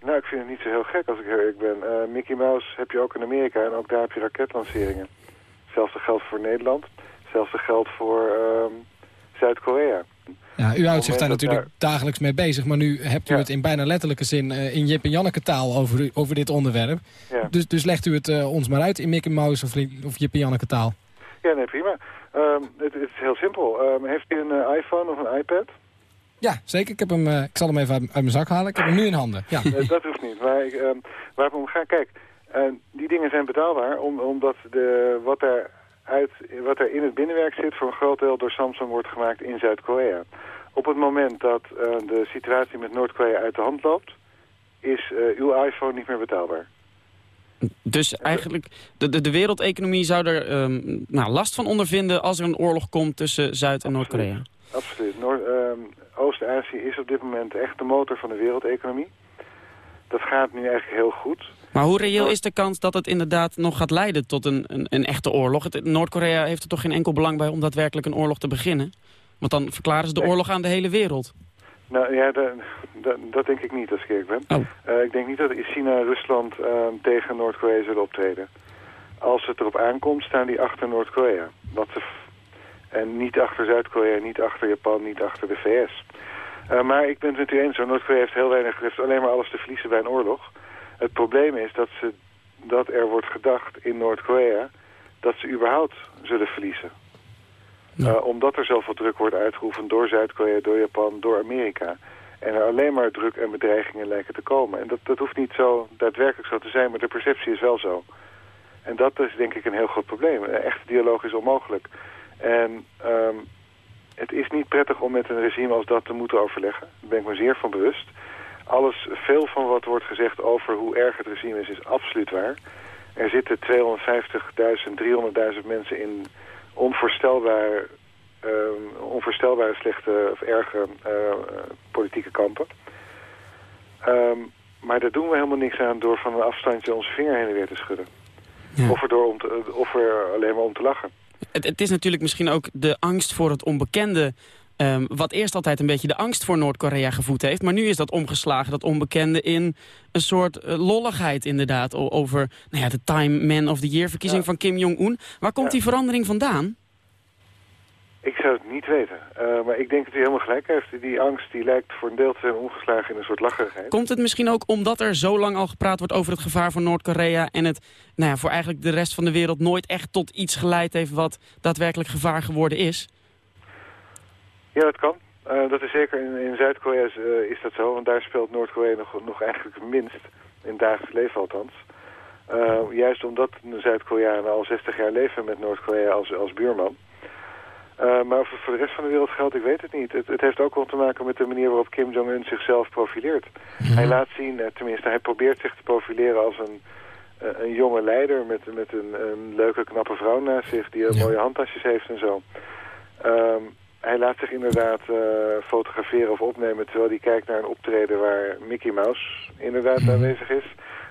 Nou, ik vind het niet zo heel gek als ik heel eerlijk ben. Uh, Mickey Mouse heb je ook in Amerika en ook daar heb je raketlanceringen. Hetzelfde geldt voor Nederland. Hetzelfde geldt voor um, Zuid-Korea. Ja, u houdt zich daar natuurlijk daar... dagelijks mee bezig. Maar nu hebt u ja. het in bijna letterlijke zin uh, in Jip en Janneke taal over, over dit onderwerp. Ja. Dus, dus legt u het uh, ons maar uit in Mickey Mouse of, of Jip en Janneke taal. Ja, nee, prima. Um, het, het, is heel simpel. Um, heeft u een uh, iPhone of een iPad? Ja, zeker. Ik, heb hem, ik zal hem even uit, uit, mijn zak halen. Ik heb hem nu in handen. Ja. dat hoeft niet. Maar ik, um, waar we om gaan, kijk... Uh, die dingen zijn betaalbaar om, omdat de, wat, er uit, wat er in het binnenwerk zit voor een groot deel door Samsung wordt gemaakt in Zuid-Korea. Op het moment dat uh, de situatie met Noord-Korea uit de hand loopt, is uh, uw iPhone niet meer betaalbaar. Dus eigenlijk, de, de, de wereldeconomie zou er um, nou, last van ondervinden als er een oorlog komt tussen Zuid- en Noord-Korea? Absoluut. Noord, um, Oost-Azië is op dit moment echt de motor van de wereldeconomie. Dat gaat nu eigenlijk heel goed. Maar hoe reëel is de kans dat het inderdaad nog gaat leiden tot een, een, een echte oorlog? Noord-Korea heeft er toch geen enkel belang bij om daadwerkelijk een oorlog te beginnen? Want dan verklaren ze de oorlog aan de hele wereld. Nou ja, de, de, dat denk ik niet als ik eerlijk ben. Oh. Uh, ik denk niet dat China en Rusland uh, tegen Noord-Korea zullen optreden. Als het erop aankomt, staan die achter Noord-Korea. En niet achter Zuid-Korea, niet achter Japan, niet achter de VS. Uh, maar ik ben het met u eens, Noord-Korea heeft heel weinig, heeft alleen maar alles te verliezen bij een oorlog. Het probleem is dat, ze, dat er wordt gedacht in Noord-Korea dat ze überhaupt zullen verliezen. Ja. Uh, omdat er zoveel druk wordt uitgeoefend door Zuid-Korea, door Japan, door Amerika. En er alleen maar druk en bedreigingen lijken te komen. En dat, dat hoeft niet zo daadwerkelijk zo te zijn, maar de perceptie is wel zo. En dat is denk ik een heel groot probleem. Een echte dialoog is onmogelijk. En um, het is niet prettig om met een regime als dat te moeten overleggen. Daar ben ik me zeer van bewust. Alles, veel van wat wordt gezegd over hoe erg het regime is, is absoluut waar. Er zitten 250.000, 300.000 mensen in onvoorstelbaar, uh, onvoorstelbare slechte of erge uh, politieke kampen. Um, maar daar doen we helemaal niks aan door van een afstandje onze vinger heen en weer te schudden. Ja. Of, er door om te, of er alleen maar om te lachen. Het, het is natuurlijk misschien ook de angst voor het onbekende... Um, wat eerst altijd een beetje de angst voor Noord-Korea gevoed heeft. Maar nu is dat omgeslagen, dat onbekende, in een soort uh, lolligheid inderdaad. Over nou ja, de Time Man of the Year verkiezing ja. van Kim Jong-un. Waar komt ja. die verandering vandaan? Ik zou het niet weten. Uh, maar ik denk dat hij helemaal gelijk heeft. Die angst die lijkt voor een deel te zijn omgeslagen in een soort lacherigheid. Komt het misschien ook omdat er zo lang al gepraat wordt over het gevaar van Noord-Korea... en het nou ja, voor eigenlijk de rest van de wereld nooit echt tot iets geleid heeft... wat daadwerkelijk gevaar geworden is? Ja, dat kan. Uh, dat is zeker in, in Zuid-Korea is, uh, is dat zo. Want daar speelt Noord-Korea nog, nog eigenlijk het minst. In het dagelijks leven althans. Uh, juist omdat Zuid-Koreanen al 60 jaar leven met Noord-Korea als, als buurman. Maar of het voor de rest van de wereld geldt, ik weet het niet. Het, het heeft ook wel te maken met de manier waarop Kim Jong-un zichzelf profileert. -hmm. Hij laat zien, tenminste hij probeert zich te profileren als een, een jonge leider... met, met een, een leuke, knappe vrouw naast zich die ja. mooie handtasjes heeft en zo. Um, hij laat zich inderdaad eh, fotograferen of opnemen... terwijl hij kijkt naar een optreden waar Mickey Mouse inderdaad Mhm. aanwezig is.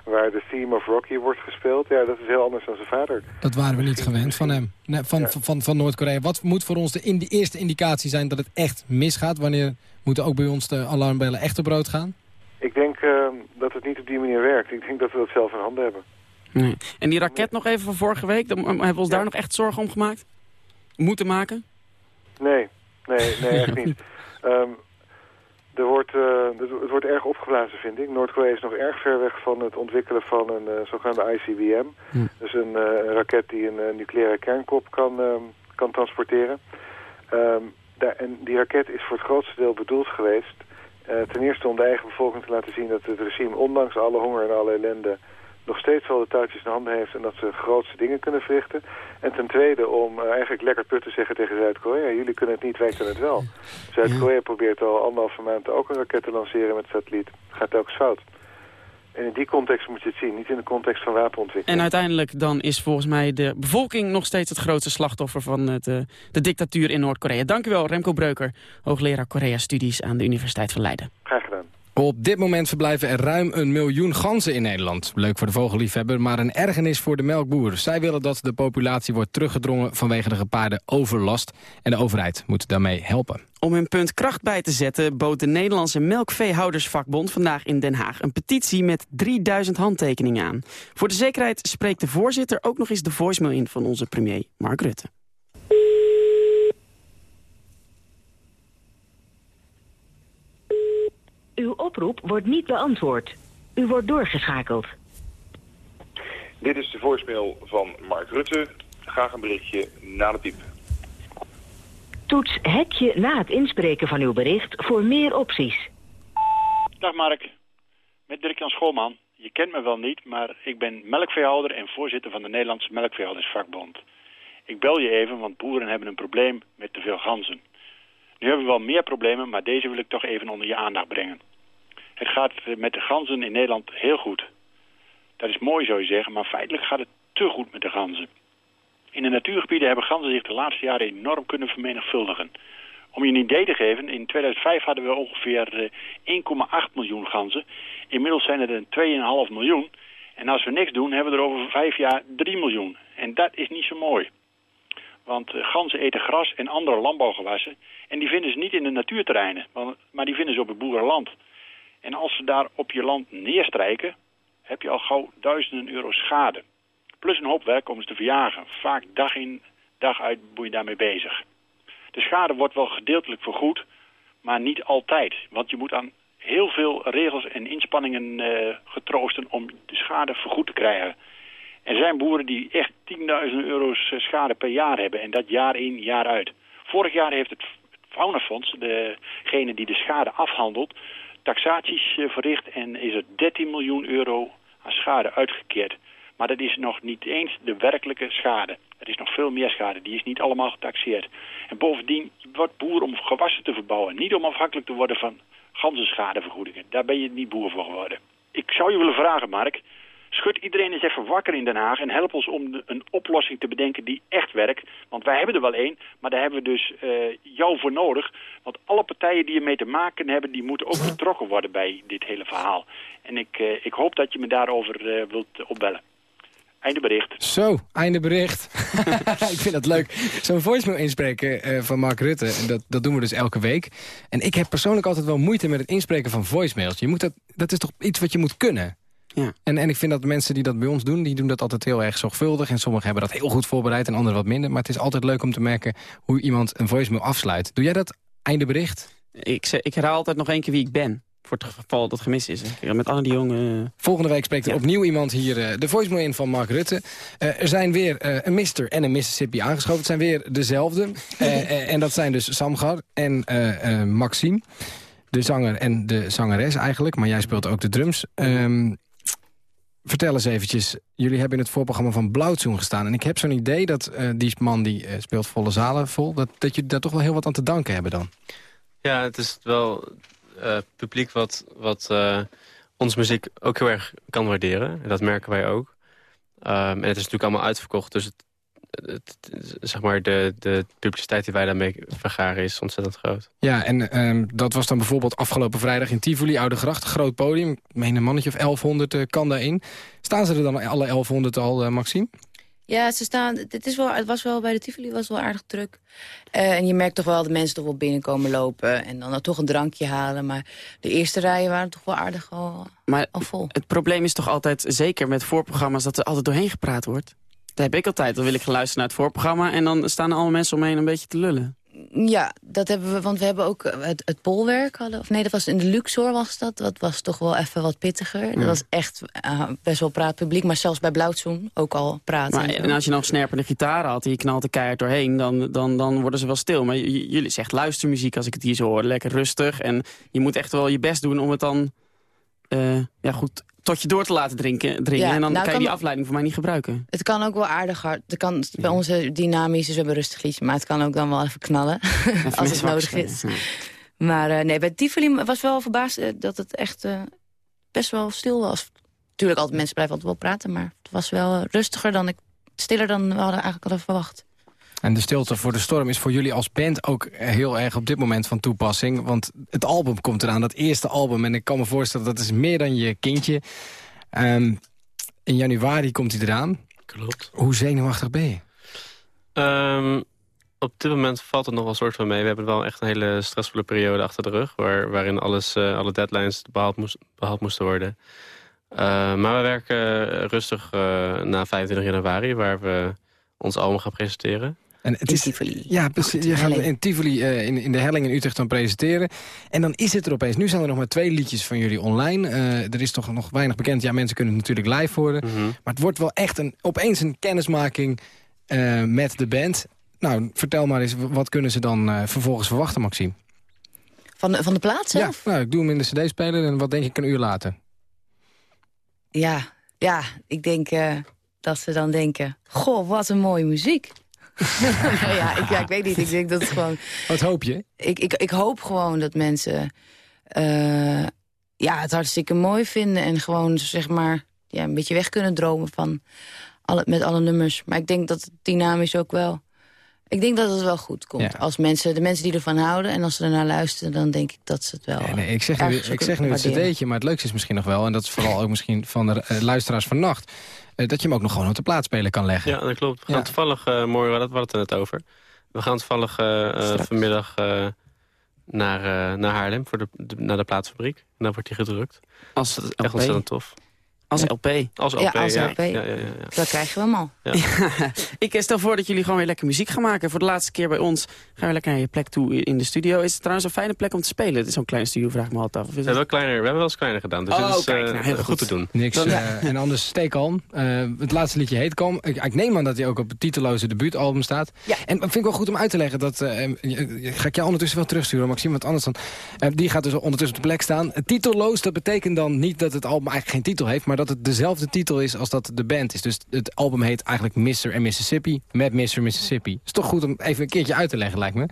Waar de theme of Rocky wordt gespeeld. Ja, dat is heel anders dan zijn vader. Dat waren we niet gewend van hem, nee, van, van, van Noord-Korea. Wat moet voor ons de, in de eerste indicatie zijn dat het echt misgaat? Wanneer moeten ook bij ons de alarmbellen echt op rood gaan? Ik denk eh, dat het niet op die manier werkt. Ik denk dat we dat zelf in handen hebben. Nee. En die raket nog even van vorige week, dan, hebben we ons daar nog echt zorgen om gemaakt? Moeten maken? Nee, nee, nee, echt niet. Ehm, er wordt, eh, het wordt erg opgeblazen, vind ik. Noord-Korea is nog erg ver weg van het ontwikkelen van een eh, zogenaamde ICBM. Dus een, eh, een raket die een nucleaire kernkop kan, ehm, kan transporteren. Ehm, daar, en die raket is voor het grootste deel bedoeld geweest... ten eerste om de eigen bevolking te laten zien dat het regime... ondanks alle honger en alle ellende nog steeds wel de touwtjes in handen heeft... en dat ze grootste dingen kunnen verrichten. En ten tweede om eh, eigenlijk lekker put te zeggen tegen Zuid-Korea... jullie kunnen het niet, wij kunnen het wel. Zuid-Korea probeert al anderhalve maand ook een raket te lanceren met satelliet. Gaat telkens fout. En in die context moet je het zien, niet in de context van wapenontwikkeling. En uiteindelijk dan is volgens mij de bevolking nog steeds het grootste slachtoffer van het, eh, de dictatuur in Noord-Korea. Dank u wel, Remco Breuker, hoogleraar Korea-studies aan de Universiteit van Leiden. Graag gedaan. Op dit moment verblijven er ruim een miljoen ganzen in Nederland. Leuk voor de vogelliefhebber, maar een ergernis voor de melkboer. Zij willen dat de populatie wordt teruggedrongen vanwege de gepaarde overlast. En de overheid moet daarmee helpen. Om hun punt kracht bij te zetten bood de Nederlandse Melkveehoudersvakbond vandaag in Den Haag een petitie met 3000 handtekeningen aan. Voor de zekerheid spreekt de voorzitter ook nog eens de voicemail in van onze premier Mark Rutte. Uw oproep wordt niet beantwoord. U wordt doorgeschakeld. Dit is de voicemail van Mark Rutte. Graag een berichtje na de piep. Toets hekje na het inspreken van uw bericht voor meer opties. Dag Mark, met Dirk-Jan Schoolman. Je kent me wel niet, maar ik ben melkveehouder en voorzitter van de Nederlandse Melkveehoudersvakbond. Ik bel je even, want boeren hebben een probleem met te veel ganzen. Nu hebben we wel meer problemen, maar deze wil ik toch even onder je aandacht brengen. Het gaat eh, met de ganzen in Nederland heel goed. Dat is mooi zou je zeggen, maar feitelijk gaat het te goed met de ganzen. In de natuurgebieden hebben ganzen zich de laatste jaren enorm kunnen vermenigvuldigen. Om je een idee te geven, in 2005 hadden we ongeveer eh, 1,8 miljoen ganzen. Inmiddels zijn het er 2,5 miljoen. En als we niks doen, hebben we er over vijf jaar 3 miljoen. En dat is niet zo mooi. Want eh, ganzen eten gras en andere landbouwgewassen. En die vinden ze niet in de natuurterreinen, maar die vinden ze op het boerenland. En als ze daar op je land neerstrijken, heb je al gauw duizenden euro schade. Plus een hoop werk om ze te verjagen. Vaak dag in, dag uit ben je daarmee bezig. De schade wordt wel gedeeltelijk vergoed, maar niet altijd. Want je moet aan heel veel regels en inspanningen eh, getroosten om de schade vergoed te krijgen. Er zijn boeren die echt 10.000 euro's eh, schade per jaar hebben. En dat jaar in, jaar uit. Vorig jaar heeft het Faunafonds, degene die de schade afhandelt, taxaties eh, verricht en is er 13 miljoen euro aan schade uitgekeerd. Maar dat is nog niet eens de werkelijke schade. Er is nog veel meer schade. Die is niet allemaal getaxeerd. En bovendien wordt boer om gewassen te verbouwen. Niet om afhankelijk te worden van ganzenschadevergoedingen. Daar ben je niet boer voor geworden. Ik zou je willen vragen, Mark. Schud iedereen eens even wakker in Den Haag en help ons om een oplossing te bedenken die echt werkt. Want wij hebben er wel één, maar daar hebben we dus eh, jou voor nodig. Want alle partijen die ermee te maken hebben, die moeten ook betrokken worden bij dit hele verhaal. En ik, eh, ik hoop dat je me daarover eh, wilt opbellen. Einde bericht. Zo, einde bericht. ik vind dat leuk. Zo'n voicemail inspreken van Mark Rutte, dat, dat doen we dus elke week. En ik heb persoonlijk altijd wel moeite met het inspreken van voicemails. Je moet dat, dat is toch iets wat je moet kunnen? Ja. En, en ik vind dat de mensen die dat bij ons doen, die doen dat altijd heel erg zorgvuldig. En sommigen hebben dat heel goed voorbereid en anderen wat minder. Maar het is altijd leuk om te merken hoe iemand een voicemail afsluit. Doe jij dat einde bericht? Ik, zeg- ik herhaal altijd nog één keer wie ik ben. Voor het geval dat gemist is. hè. Met Anne de Jong... eh, Volgende week spreekt er opnieuw iemand hier eh, de voicemail in van Mark Rutte. Eh, er zijn weer eh, een Mr. en een Mississippi aangeschoven. Het zijn weer dezelfde. En dat zijn dus Samgar en eh, eh, Maxime. De zanger en de zangeres eigenlijk. Maar jij speelt ook de drums. Ehm, vertel eens eventjes. Jullie hebben in het voorprogramma van Blauwtsoen gestaan. En ik heb zo'n idee dat eh, die man die eh, speelt volle zalen vol... Dat, dat jullie daar toch wel heel wat aan te danken hebben dan. Ja, het is wel eh, publiek wat, wat onze muziek ook heel erg kan waarderen. En dat merken wij ook. Ehm, en het is natuurlijk allemaal uitverkocht, dus het, het, zeg maar de, de publiciteit die wij daarmee vergaren is ontzettend groot. Ja, en ehm, dat was dan bijvoorbeeld afgelopen vrijdag in Tivoli, Oude Gracht. Groot podium, ik meen een mannetje of 1100 eh, kan daarin. Staan ze er dan alle 1100 al, eh, Maxime? Ja, ze staan, het, is wel, het was wel bij de Tivoli was wel aardig druk. Eh, en je merkt toch wel dat mensen toch wel binnenkomen lopen... en dan toch een drankje halen. Maar de eerste rijen waren toch wel aardig al, Maar al vol. het probleem is toch altijd, zeker met voorprogramma's... dat er altijd doorheen gepraat wordt. Dat heb ik altijd. Dan wil ik gaan luisteren naar het voorprogramma... en dan staan er allemaal mensen omheen een beetje te lullen. Ja, dat hebben we, want we hebben ook eh, het, het polwerk hadden. Of nee, dat was in de Luxor was dat. Dat was toch wel even wat pittiger. Dat was echt eh, best wel praatpubliek. Maar zelfs bij Blauwtsoen ook al praten. Maar, en als je nog snerpende gitaren had en je knalt er keihard doorheen... Dan, dan, dan worden ze wel stil. Maar jullie zegt luistermuziek als ik het hier zo hoor. Lekker rustig. En je moet echt wel je best doen om het dan... eh, ja, goed, tot je door te laten drinken, dringen. Ja, en dan nou kan je die kan- afleiding voor mij niet gebruiken. Het kan ook wel aardig hard. Het kan bij onze dynamisch, dus we hebben een rustig liedje. Maar het kan ook dan wel even knallen. als het nodig is. Maar eh, nee, bij Tivoli was wel verbaasd eh, dat het echt eh, best wel stil was. Tuurlijk, altijd, mensen blijven altijd wel praten. Maar het was wel eh, rustiger dan ik... Stiller dan we hadden eigenlijk hadden verwacht. En de stilte voor de storm is voor jullie als band ook heel erg op dit moment van toepassing. Want het album komt eraan, dat eerste album. En ik kan me voorstellen, dat is meer dan je kindje. Ehm, in januari komt hij eraan. Klopt. Hoe zenuwachtig ben je? Ehm, op dit moment valt het nog wel soort van mee. We hebben wel echt een hele stressvolle periode achter de rug... Waar, waarin alles, eh, alle deadlines behaald, moest, behaald moesten worden. Eh, maar we werken rustig eh, na 25 januari... waar we ons album gaan presenteren. En het is, Tivoli. Ja, precies. Je gaat in Tivoli eh, in, in de Helling in Utrecht dan presenteren. En dan is het er opeens. Nu zijn er nog maar twee liedjes van jullie online. Eh, er is toch nog weinig bekend. Ja, mensen kunnen het natuurlijk live horen. Mhm. Maar het wordt wel echt een, opeens een kennismaking eh, met de band. Nou, vertel maar eens, wat kunnen ze dan eh, vervolgens verwachten, Maxime? Van de, van de plaat zelf? Ja, nou, ik doe hem in de cd-speler en wat denk ik een uur later? Ja, ja ik denk eh, dat ze dan denken... Goh, wat een mooie muziek. Ja, ik, ja, ik weet niet. Ik denk dat het gewoon... Wat hoop je? Ik, ik, ik hoop gewoon dat mensen eh, ja, het hartstikke mooi vinden... en gewoon zeg maar ja, een beetje weg kunnen dromen van alle, met alle nummers. Maar ik denk dat het dynamisch ook wel... Ik denk dat het wel goed komt. Ja. Als mensen, de mensen die ervan houden en als ze ernaar luisteren... dan denk ik dat ze het wel... Nee, ik zeg nu, ik zeg nu het cd'tje, maar het leukste is misschien nog wel... en dat is vooral ook misschien van de eh, luisteraars van Nacht... eh, dat je hem ook nog gewoon op de plaatsspeler kan leggen. Ja, dat klopt. We gaan Ja. toevallig, eh morgen, dat hadden we het net over. We gaan toevallig eh, eh, vanmiddag eh, naar, eh, naar Haarlem, voor de, de- naar de plaatsfabriek. En dan wordt die gedrukt. Als Dat is echt ontzettend tof. Als LP. Als Ja, LP, als ja. LP. Ja, ja, ja, ja. Dan krijgen we hem al. ik stel voor dat jullie gewoon weer lekker muziek gaan maken. Voor de laatste keer bij ons gaan we lekker naar je plek toe in de studio. Is het trouwens een fijne plek om te spelen? Het is zo'n klein studio, vraag ik me altijd af. We hebben, wel kleiner, we hebben wel eens kleiner gedaan, dus Oh, dit is kijk, eh, nou, heel goed. goed. te doen. Niks. Dan- eh, en anders steek kalm. Eh, het laatste liedje heet Kalm. Ik, ik neem aan dat hij ook op het titelloze debuutalbum staat. Ja. En dat vind ik wel goed om uit te leggen. Dat, eh, eh, ga ik jou ondertussen wel terugsturen, Maxime. Want anders dan... eh, die gaat dus ondertussen op de plek staan. Titelloos, dat betekent dan niet dat het album eigenlijk geen titel heeft... maar dat het dezelfde titel is als dat de band is. Dus het album heet eigenlijk Mr. en Mississippi met Mr. Mississippi. is toch goed om even een keertje uit te leggen, lijkt me.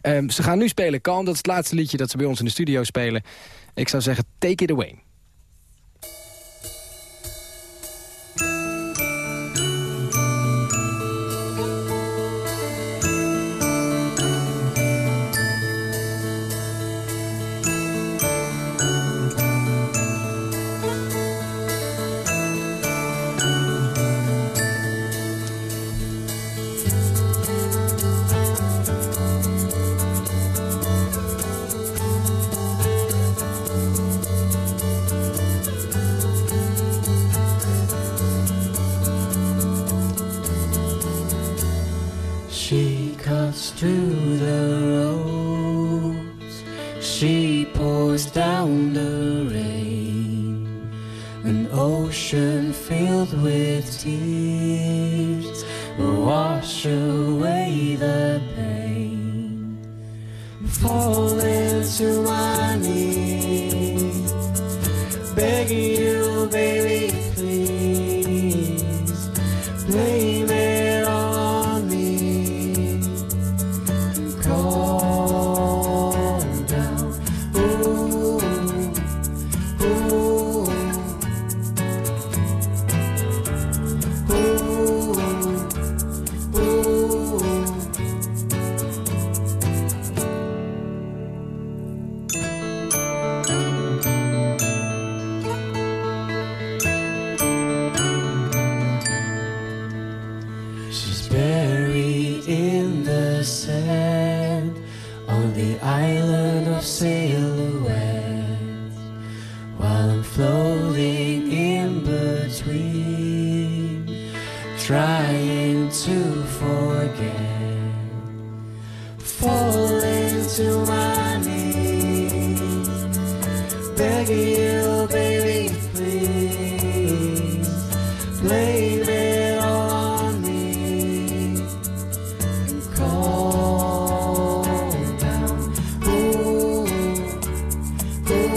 Ehm, ze gaan nu spelen Kalm. Dat is het laatste liedje dat ze bij ons in de studio spelen. Ik zou zeggen, take it away. Filled with tears. Wash away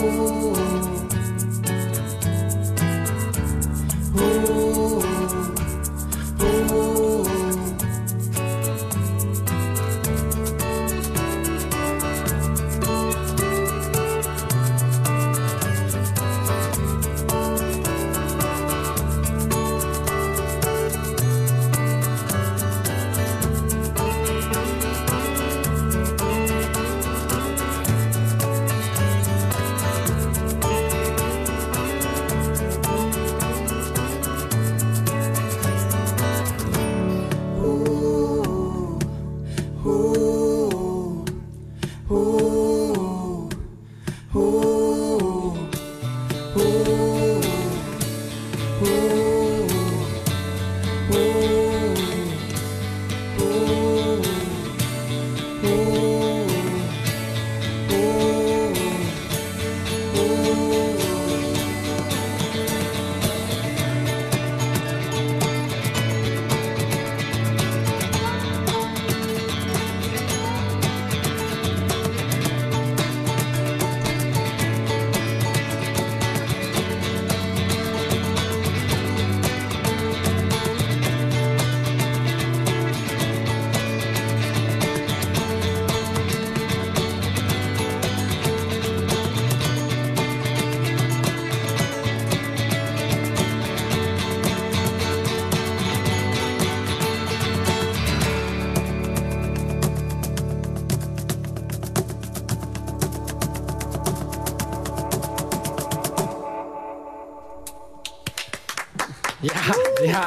ooh.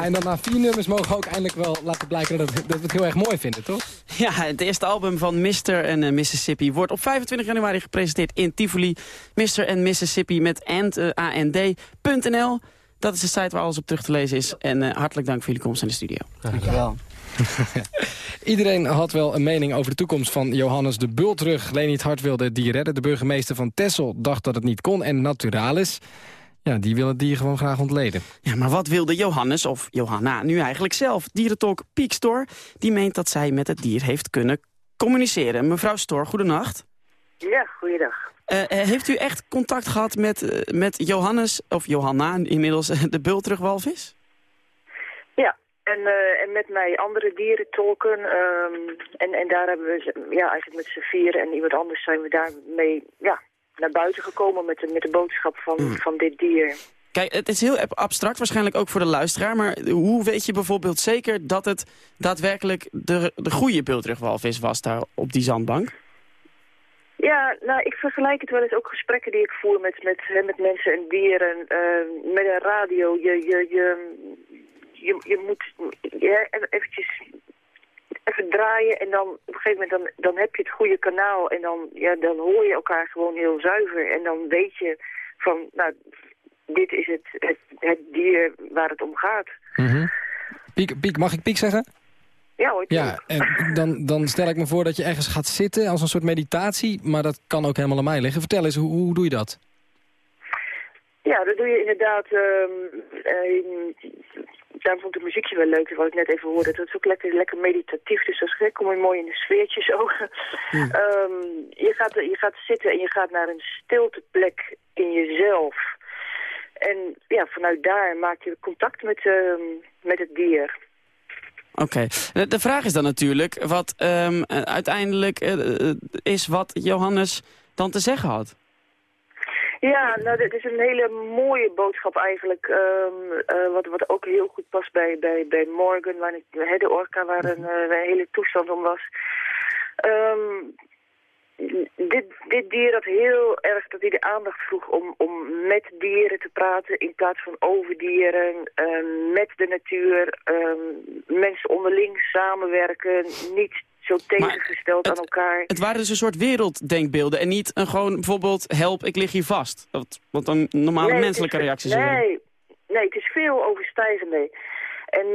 En dan na vier nummers mogen we ook eindelijk wel laten blijken dat, dat we het heel erg mooi vinden, toch? Ja, het eerste album van Mr. en eh, Mississippi wordt op 25 januari gepresenteerd in Tivoli. Mr. en Mississippi met and, eh, and.nl. Dat is de site waar alles op terug te lezen is. En eh, hartelijk dank voor jullie komst in de studio. Dankjewel. Iedereen had wel een mening over de toekomst van Johannes de Bultrug. Leni het Hart wilde dier redden. De burgemeester van Texel dacht dat het niet kon. En Naturalis, ja, die wil het dier gewoon graag ontleden. Ja, maar wat wilde Johannes, of Johanna, nu eigenlijk zelf? Dierentalk Peak Store, die meent dat zij met het dier heeft kunnen communiceren. Mevrouw Stor, goedenacht. Ja, goeiedag. Eh, eh, heeft u echt contact gehad met, eh, met Johannes, of Johanna inmiddels, de bultrugwalvis? Ja, en, eh, en met mij andere dierentolken. ehm en, en daar hebben we, ja, eigenlijk met z'n vieren en iemand anders zijn we daarmee ja, naar buiten gekomen met de, met de boodschap van, van dit dier. Kijk, het is heel abstract waarschijnlijk ook voor de luisteraar... maar hoe weet je bijvoorbeeld zeker dat het daadwerkelijk de, de goede bultrugwalvis was daar op die zandbank? Ja, nou, ik vergelijk het wel eens ook gesprekken die ik voer met, met, hè, met mensen en dieren. eh, met een radio, je, je, je, je, je moet ja, even- eventjes even draaien en dan op een gegeven moment dan, dan heb je het goede kanaal en dan, ja, dan hoor je elkaar gewoon heel zuiver. En dan weet je van, nou, dit is het, het, het dier waar het om gaat. Piek, Piek, mag ik Piek zeggen? Ja hoor. Ja, en dan, dan stel ik me voor dat je ergens gaat zitten als een soort meditatie. Maar dat kan ook helemaal aan mij liggen. Vertel eens, hoe, hoe doe je dat? Ja, dat doe je inderdaad. ehm eh, daarom vond ik het muziekje wel leuk, wat ik net even hoorde. Dat is ook lekker, lekker meditatief, dus dat is gek. Kom je mooi in de sfeertje zo. Ehm, je, gaat, je gaat zitten en je gaat naar een stilteplek in jezelf. En ja, vanuit daar maak je contact met, ehm, met het dier. Oké. De, de vraag is dan natuurlijk wat ehm, eh, uiteindelijk eh, eh, is wat Johannes dan te zeggen had. Ja, nou, dit is een hele mooie boodschap eigenlijk. ehm, eh, wat, wat ook heel goed past bij, bij, bij Morgan, waar ik, de orka waar een, eh, waar een hele toestand om was. Ehm, dit, dit dier had heel erg dat hij de aandacht vroeg om, om met dieren te praten in plaats van over dieren, ehm, met de natuur, mensen onderling samenwerken, niet zo tegengesteld aan elkaar. Het waren dus een soort werelddenkbeelden en niet een gewoon bijvoorbeeld help, ik lig hier vast. Wat, wat dan normale Nee, het menselijke is- reacties zijn. Nee, nee, het is veel overstijgender. En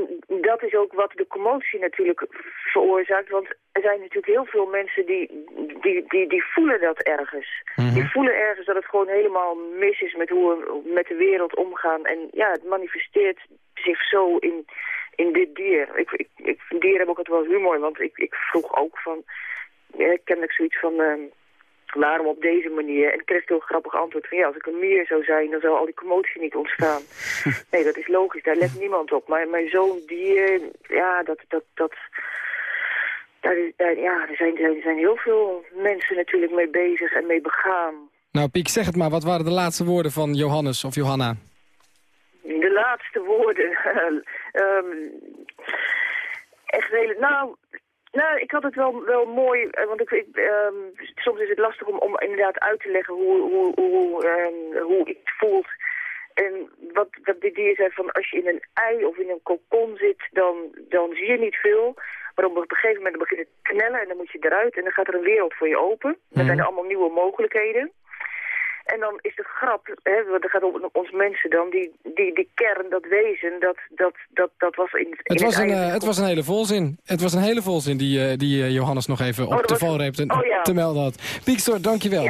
dat is ook wat de commotie natuurlijk veroorzaakt. Want er zijn natuurlijk heel veel mensen die, die, die, die voelen dat ergens. Die voelen ergens dat het gewoon helemaal mis is met hoe we met de wereld omgaan. En ja, het manifesteert zich zo in, in dit dier. Ik, ik, ik, dieren hebben ook altijd wel humor, want ik, ik vroeg ook van... Ja, ik ken ik zoiets van... ehm, waarom op deze manier? En ik kreeg heel grappig antwoord van ja, als ik een mier zou zijn, dan zou al die commotie niet ontstaan. nee, dat is logisch, daar let niemand op. Maar, maar zo'n dier, ja, dat, dat, dat, daar, ja, er zijn, er zijn heel veel mensen natuurlijk mee bezig en mee begaan. Nou, Piek, zeg het maar. Wat waren de laatste woorden van Johannes of Johanna? De laatste woorden. Ehm, echt hele... Nou, nou, ik had het wel, wel mooi, eh, want ik, ik, ehm, soms is het lastig om, om inderdaad uit te leggen hoe, hoe, hoe, ehm, hoe ik het voelt. En wat, wat dit dier zei van als je in een ei of in een kokon zit, dan, dan zie je niet veel. Maar op een gegeven moment begint het te knellen en dan moet je eruit en dan gaat er een wereld voor je open. Dan zijn er allemaal nieuwe mogelijkheden. En dan is de grap, hè, want er gaat om ons mensen dan, die, die, die kern, dat wezen, dat, dat, dat, dat was in, in Het was, een, ei- eh, het was een hele volzin. Het was een hele volzin die, eh, die eh, Johannes nog even op dat de valreep te, oh ja. te melden had. Piekstor, dankjewel.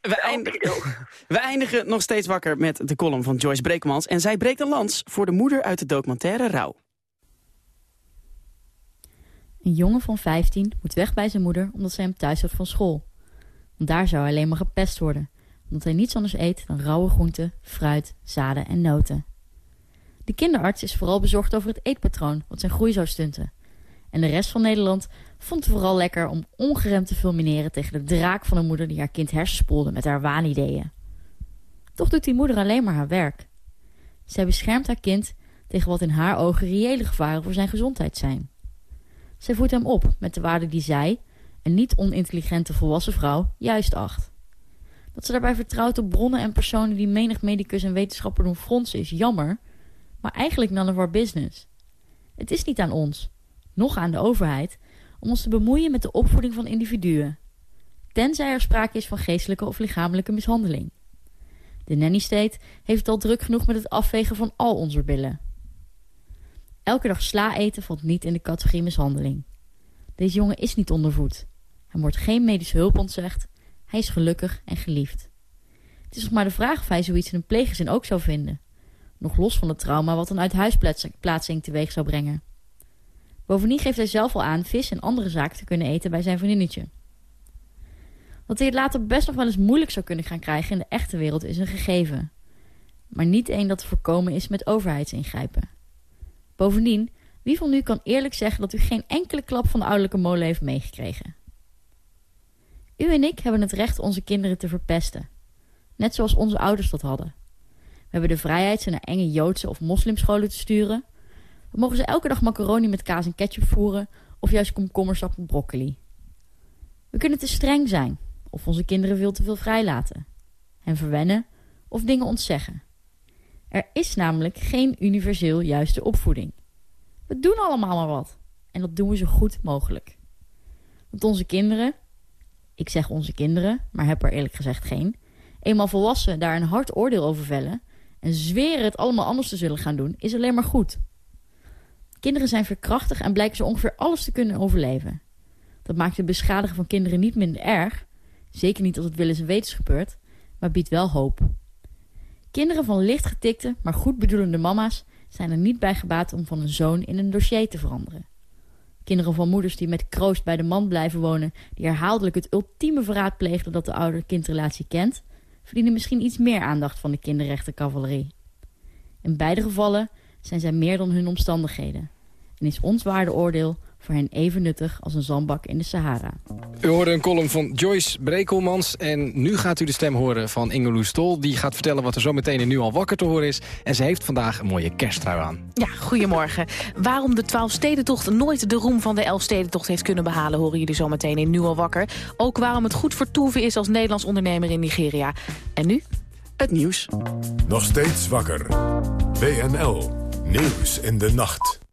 We, eindigen, we eindigen nog steeds wakker met de column van Joyce Breekmans. En zij breekt een lans voor de moeder uit de documentaire Rauw. Een jongen van 15 moet weg bij zijn moeder omdat zij hem thuis houdt van school. Want daar zou hij alleen maar gepest worden, omdat hij niets anders eet dan rauwe groenten, fruit, zaden en noten. De kinderarts is vooral bezorgd over het eetpatroon, wat zijn groei zou stunten. En de rest van Nederland vond het vooral lekker om ongeremd te fulmineren tegen de draak van een moeder die haar kind hersenspoelde met haar waanideeën. Toch doet die moeder alleen maar haar werk. Zij beschermt haar kind tegen wat in haar ogen reële gevaren voor zijn gezondheid zijn. Zij voedt hem op met de waarden die zij, een niet onintelligente volwassen vrouw, juist acht. Dat ze daarbij vertrouwt op bronnen en personen die menig medicus en wetenschapper doen fronsen is jammer, maar eigenlijk none of our business. Het is niet aan ons, noch aan de overheid, om ons te bemoeien met de opvoeding van individuen. Tenzij er sprake is van geestelijke of lichamelijke mishandeling. De nanny state heeft het al druk genoeg met het afvegen van al onze billen. Elke dag sla eten valt niet in de categorie mishandeling. Deze jongen is niet ondervoed. Hem wordt geen medische hulp ontzegd. Hij is gelukkig en geliefd. Het is nog maar de vraag of hij zoiets in een pleeggezin ook zou vinden. Nog los van het trauma wat een uithuisplaatsing teweeg zou brengen. Bovendien geeft hij zelf al aan vis en andere zaken te kunnen eten bij zijn vriendinnetje. Dat hij het later best nog wel eens moeilijk zou kunnen gaan krijgen in de echte wereld is een gegeven. Maar niet één dat te voorkomen is met overheidsingrijpen. Bovendien, wie van u kan eerlijk zeggen dat u geen enkele klap van de ouderlijke molen heeft meegekregen? U en ik hebben het recht onze kinderen te verpesten. Net zoals onze ouders dat hadden. We hebben de vrijheid ze naar enge Joodse of moslimscholen te sturen. We mogen ze elke dag macaroni met kaas en ketchup voeren of juist komkommersap met broccoli. We kunnen te streng zijn of onze kinderen veel te veel vrijlaten. Hen verwennen of dingen ontzeggen. Er is namelijk geen universeel juiste opvoeding. We doen allemaal maar wat. En dat doen we zo goed mogelijk. Want onze kinderen, ik zeg onze kinderen, maar heb er eerlijk gezegd geen, eenmaal volwassen daar een hard oordeel over vellen en zweren het allemaal anders te zullen gaan doen, is alleen maar goed. Kinderen zijn verkrachtig en blijken zo ongeveer alles te kunnen overleven. Dat maakt het beschadigen van kinderen niet minder erg, zeker niet als het willens en wetens gebeurt, maar biedt wel hoop. Kinderen van licht getikte, maar goed bedoelende mama's zijn er niet bij gebaat om van een zoon in een dossier te veranderen. Kinderen van moeders die met kroost bij de man blijven wonen, die herhaaldelijk het ultieme verraad pleegden dat de ouder-kindrelatie kent, verdienen misschien iets meer aandacht van de kinderrechtencavalerie. In beide gevallen zijn zij meer dan hun omstandigheden. En is ons waardeoordeel voor hen even nuttig als een zandbak in de Sahara. U hoorde een column van Joyce Brekelmans. En nu gaat u de stem horen van Ingeloes Stol. Die gaat vertellen wat er zo meteen en nu al wakker te horen is. En ze heeft vandaag een mooie kersttrui aan. Ja, goedemorgen. Waarom de 12-stedentocht nooit de roem van de Elfstedentocht heeft kunnen behalen... horen jullie zo meteen in Nu al wakker. Ook waarom het goed vertoeven is als Nederlands ondernemer in Nigeria. En nu het nieuws. Nog steeds wakker. WNL. Nieuws in de nacht.